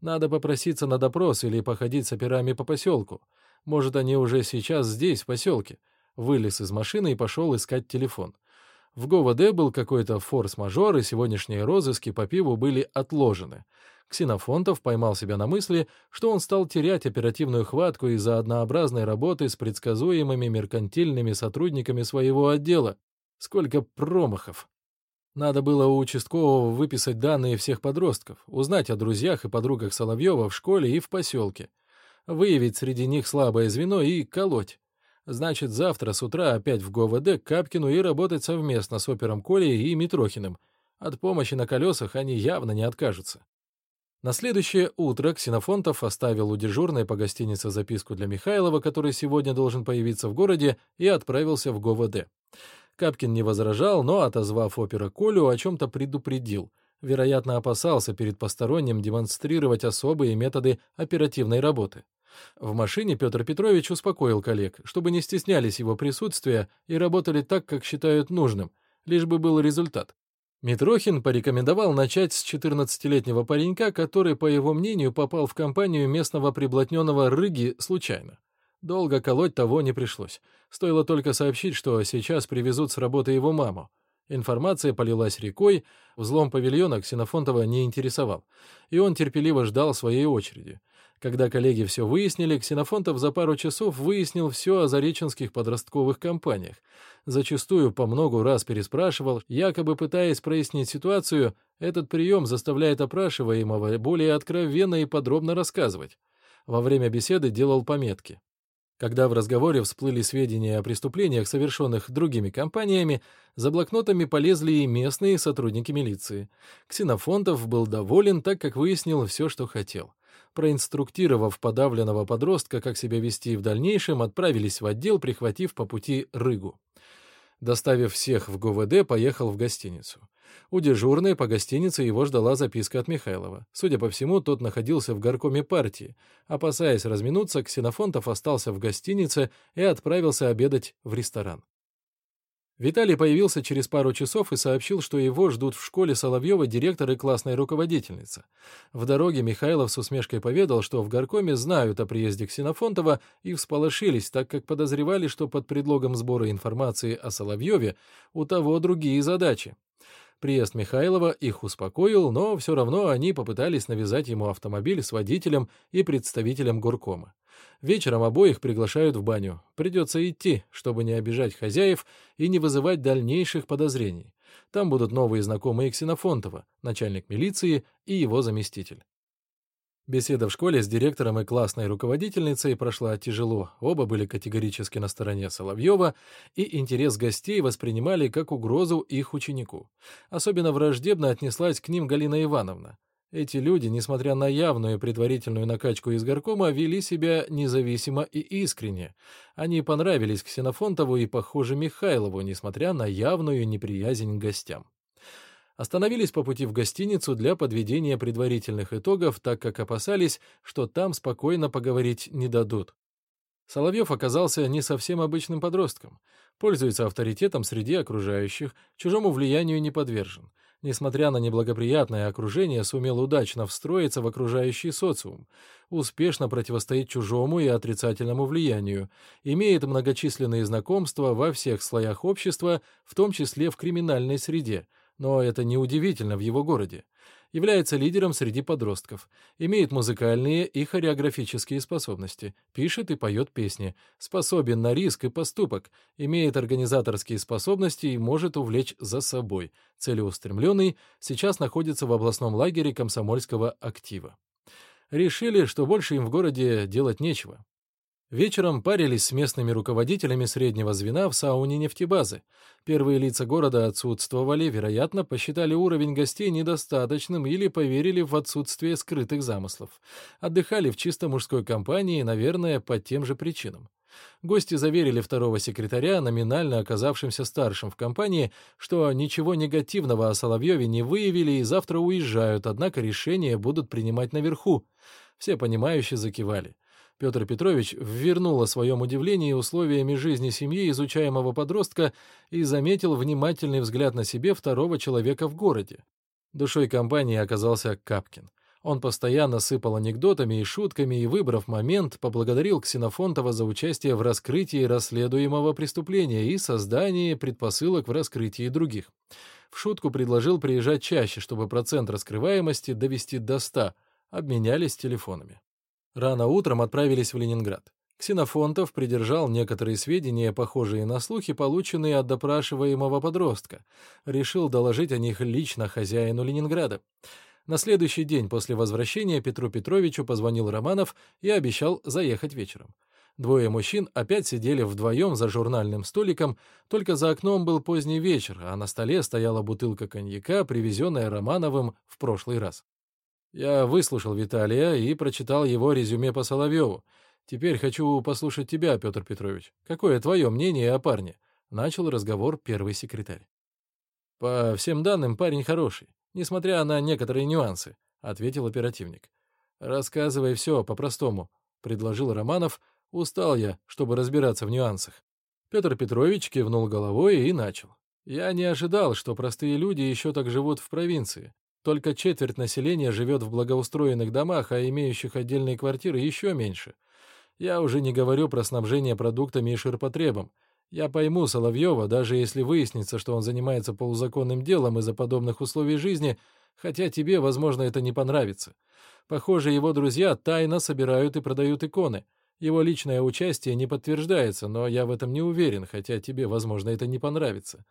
Надо попроситься на допрос или походить с операми по поселку. Может, они уже сейчас здесь, в поселке. Вылез из машины и пошел искать телефон. В ГОВД был какой-то форс-мажор, и сегодняшние розыски по пиву были отложены. Ксенофонтов поймал себя на мысли, что он стал терять оперативную хватку из-за однообразной работы с предсказуемыми меркантильными сотрудниками своего отдела. Сколько промахов! Надо было у участкового выписать данные всех подростков, узнать о друзьях и подругах Соловьева в школе и в поселке, выявить среди них слабое звено и колоть. Значит, завтра с утра опять в ГОВД к Капкину и работать совместно с опером Колей и Митрохиным. От помощи на колесах они явно не откажутся. На следующее утро Ксенофонтов оставил у дежурной по гостинице записку для Михайлова, который сегодня должен появиться в городе, и отправился в ГОВД. Капкин не возражал, но, отозвав опера Колю, о чем-то предупредил. Вероятно, опасался перед посторонним демонстрировать особые методы оперативной работы. В машине Петр Петрович успокоил коллег, чтобы не стеснялись его присутствия и работали так, как считают нужным, лишь бы был результат. Митрохин порекомендовал начать с 14-летнего паренька, который, по его мнению, попал в компанию местного приблотненного Рыги случайно. Долго колоть того не пришлось. Стоило только сообщить, что сейчас привезут с работы его маму. Информация полилась рекой, взлом павильона Ксенофонтова не интересовал, и он терпеливо ждал своей очереди. Когда коллеги все выяснили, Ксенофонтов за пару часов выяснил все о зареченских подростковых компаниях. Зачастую по многу раз переспрашивал, якобы пытаясь прояснить ситуацию, этот прием заставляет опрашиваемого более откровенно и подробно рассказывать. Во время беседы делал пометки. Когда в разговоре всплыли сведения о преступлениях, совершенных другими компаниями, за блокнотами полезли и местные сотрудники милиции. Ксенофонтов был доволен, так как выяснил все, что хотел. Проинструктировав подавленного подростка, как себя вести в дальнейшем, отправились в отдел, прихватив по пути рыгу. Доставив всех в ГУВД, поехал в гостиницу. У дежурной по гостинице его ждала записка от Михайлова. Судя по всему, тот находился в горкоме партии. Опасаясь разминуться, Ксенофонтов остался в гостинице и отправился обедать в ресторан. Виталий появился через пару часов и сообщил, что его ждут в школе Соловьева директор и классная руководительница. В дороге Михайлов с усмешкой поведал, что в горкоме знают о приезде Ксенофонтова и всполошились, так как подозревали, что под предлогом сбора информации о Соловьеве у того другие задачи. Приезд Михайлова их успокоил, но все равно они попытались навязать ему автомобиль с водителем и представителем горкома. Вечером обоих приглашают в баню. Придется идти, чтобы не обижать хозяев и не вызывать дальнейших подозрений. Там будут новые знакомые Ксенофонтова, начальник милиции и его заместитель. Беседа в школе с директором и классной руководительницей прошла тяжело. Оба были категорически на стороне Соловьева, и интерес гостей воспринимали как угрозу их ученику. Особенно враждебно отнеслась к ним Галина Ивановна. Эти люди, несмотря на явную предварительную накачку из горкома, вели себя независимо и искренне. Они понравились Ксенофонтову и, похоже, Михайлову, несмотря на явную неприязнь к гостям. Остановились по пути в гостиницу для подведения предварительных итогов, так как опасались, что там спокойно поговорить не дадут. Соловьев оказался не совсем обычным подростком. Пользуется авторитетом среди окружающих, чужому влиянию не подвержен. Несмотря на неблагоприятное окружение, сумел удачно встроиться в окружающий социум, успешно противостоит чужому и отрицательному влиянию, имеет многочисленные знакомства во всех слоях общества, в том числе в криминальной среде – но это неудивительно в его городе. Является лидером среди подростков, имеет музыкальные и хореографические способности, пишет и поет песни, способен на риск и поступок, имеет организаторские способности и может увлечь за собой, целеустремленный, сейчас находится в областном лагере комсомольского актива. Решили, что больше им в городе делать нечего. Вечером парились с местными руководителями среднего звена в сауне нефтебазы. Первые лица города отсутствовали, вероятно, посчитали уровень гостей недостаточным или поверили в отсутствие скрытых замыслов. Отдыхали в чисто мужской компании, наверное, по тем же причинам. Гости заверили второго секретаря, номинально оказавшимся старшим в компании, что ничего негативного о Соловьеве не выявили и завтра уезжают, однако решения будут принимать наверху. Все понимающие закивали. Петр Петрович вернул о своем удивлении условиями жизни семьи изучаемого подростка и заметил внимательный взгляд на себе второго человека в городе. Душой компании оказался Капкин. Он постоянно сыпал анекдотами и шутками и, выбрав момент, поблагодарил Ксенофонтова за участие в раскрытии расследуемого преступления и создании предпосылок в раскрытии других. В шутку предложил приезжать чаще, чтобы процент раскрываемости довести до 100, обменялись телефонами. Рано утром отправились в Ленинград. Ксенофонтов придержал некоторые сведения, похожие на слухи, полученные от допрашиваемого подростка. Решил доложить о них лично хозяину Ленинграда. На следующий день после возвращения Петру Петровичу позвонил Романов и обещал заехать вечером. Двое мужчин опять сидели вдвоем за журнальным столиком, только за окном был поздний вечер, а на столе стояла бутылка коньяка, привезенная Романовым в прошлый раз. Я выслушал Виталия и прочитал его резюме по Соловьеву. Теперь хочу послушать тебя, Петр Петрович. Какое твое мнение о парне? Начал разговор первый секретарь. По всем данным, парень хороший несмотря на некоторые нюансы», — ответил оперативник. «Рассказывай все по-простому», — предложил Романов. «Устал я, чтобы разбираться в нюансах». Петр Петрович кивнул головой и начал. «Я не ожидал, что простые люди еще так живут в провинции. Только четверть населения живет в благоустроенных домах, а имеющих отдельные квартиры еще меньше. Я уже не говорю про снабжение продуктами и ширпотребом. Я пойму Соловьева, даже если выяснится, что он занимается полузаконным делом из-за подобных условий жизни, хотя тебе, возможно, это не понравится. Похоже, его друзья тайно собирают и продают иконы. Его личное участие не подтверждается, но я в этом не уверен, хотя тебе, возможно, это не понравится.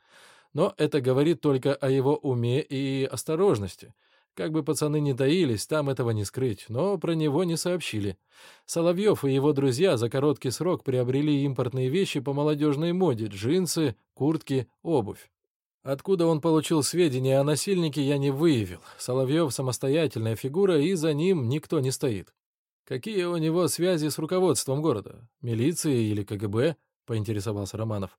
Но это говорит только о его уме и осторожности. Как бы пацаны ни таились, там этого не скрыть, но про него не сообщили. Соловьев и его друзья за короткий срок приобрели импортные вещи по молодежной моде — джинсы, куртки, обувь. Откуда он получил сведения о насильнике, я не выявил. Соловьев — самостоятельная фигура, и за ним никто не стоит. Какие у него связи с руководством города? Милицией или КГБ? — поинтересовался Романов.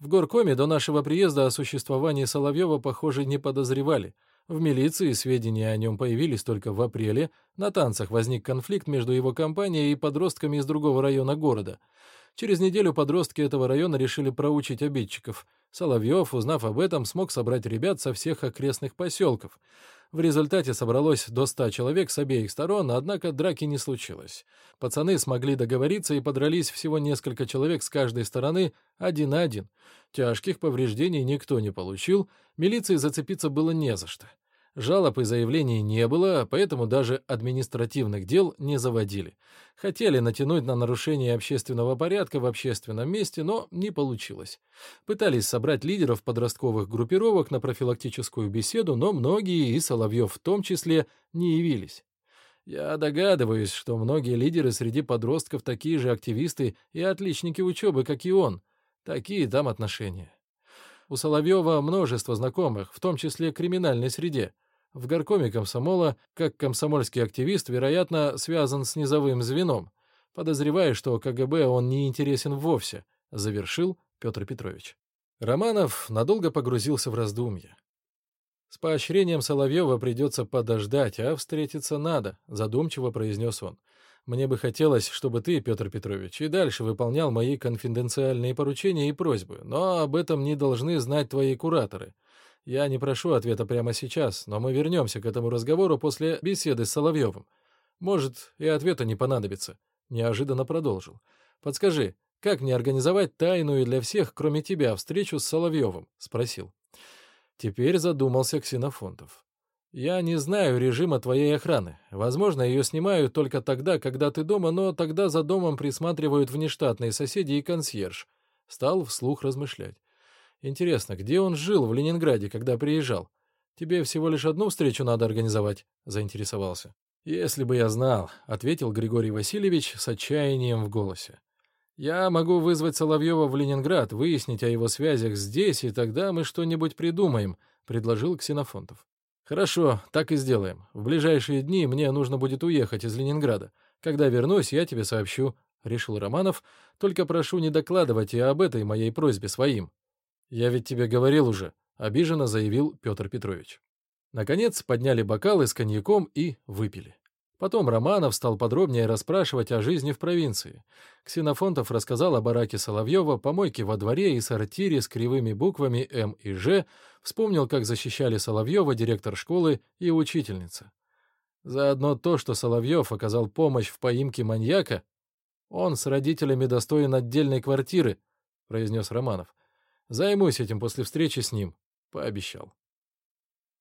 В горкоме до нашего приезда о существовании Соловьева, похоже, не подозревали — в милиции сведения о нем появились только в апреле. На танцах возник конфликт между его компанией и подростками из другого района города. Через неделю подростки этого района решили проучить обидчиков. Соловьев, узнав об этом, смог собрать ребят со всех окрестных поселков. В результате собралось до ста человек с обеих сторон, однако драки не случилось. Пацаны смогли договориться и подрались всего несколько человек с каждой стороны, один на один. Тяжких повреждений никто не получил, милиции зацепиться было не за что. Жалоб и заявлений не было, поэтому даже административных дел не заводили. Хотели натянуть на нарушение общественного порядка в общественном месте, но не получилось. Пытались собрать лидеров подростковых группировок на профилактическую беседу, но многие, и Соловьев в том числе, не явились. Я догадываюсь, что многие лидеры среди подростков такие же активисты и отличники учебы, как и он. Такие там отношения. У Соловьева множество знакомых, в том числе криминальной среде. В горкоме комсомола, как комсомольский активист, вероятно, связан с низовым звеном. Подозревая, что КГБ он не интересен вовсе, завершил Петр Петрович. Романов надолго погрузился в раздумья. «С поощрением Соловьева придется подождать, а встретиться надо», — задумчиво произнес он. «Мне бы хотелось, чтобы ты, Петр Петрович, и дальше выполнял мои конфиденциальные поручения и просьбы, но об этом не должны знать твои кураторы. Я не прошу ответа прямо сейчас, но мы вернемся к этому разговору после беседы с Соловьевым. Может, и ответа не понадобится. Неожиданно продолжил. Подскажи, как мне организовать тайную для всех, кроме тебя, встречу с Соловьевым? Спросил. Теперь задумался Ксенофонтов. «Я не знаю режима твоей охраны. Возможно, ее снимают только тогда, когда ты дома, но тогда за домом присматривают внештатные соседи и консьерж». Стал вслух размышлять. Интересно, где он жил в Ленинграде, когда приезжал? Тебе всего лишь одну встречу надо организовать, заинтересовался. Если бы я знал, ответил Григорий Васильевич с отчаянием в голосе. Я могу вызвать Соловьева в Ленинград, выяснить о его связях здесь, и тогда мы что-нибудь придумаем, предложил Ксенофонтов. Хорошо, так и сделаем. В ближайшие дни мне нужно будет уехать из Ленинграда. Когда вернусь, я тебе сообщу, решил Романов. Только прошу не докладывать и об этой моей просьбе своим. «Я ведь тебе говорил уже», — обиженно заявил Петр Петрович. Наконец подняли бокалы с коньяком и выпили. Потом Романов стал подробнее расспрашивать о жизни в провинции. Ксенофонтов рассказал о бараке Соловьева, помойке во дворе и сортире с кривыми буквами «М» и «Ж», вспомнил, как защищали Соловьева директор школы и учительница. Заодно то, что Соловьев оказал помощь в поимке маньяка, он с родителями достоин отдельной квартиры, — произнес Романов. Займусь этим после встречи с ним, — пообещал.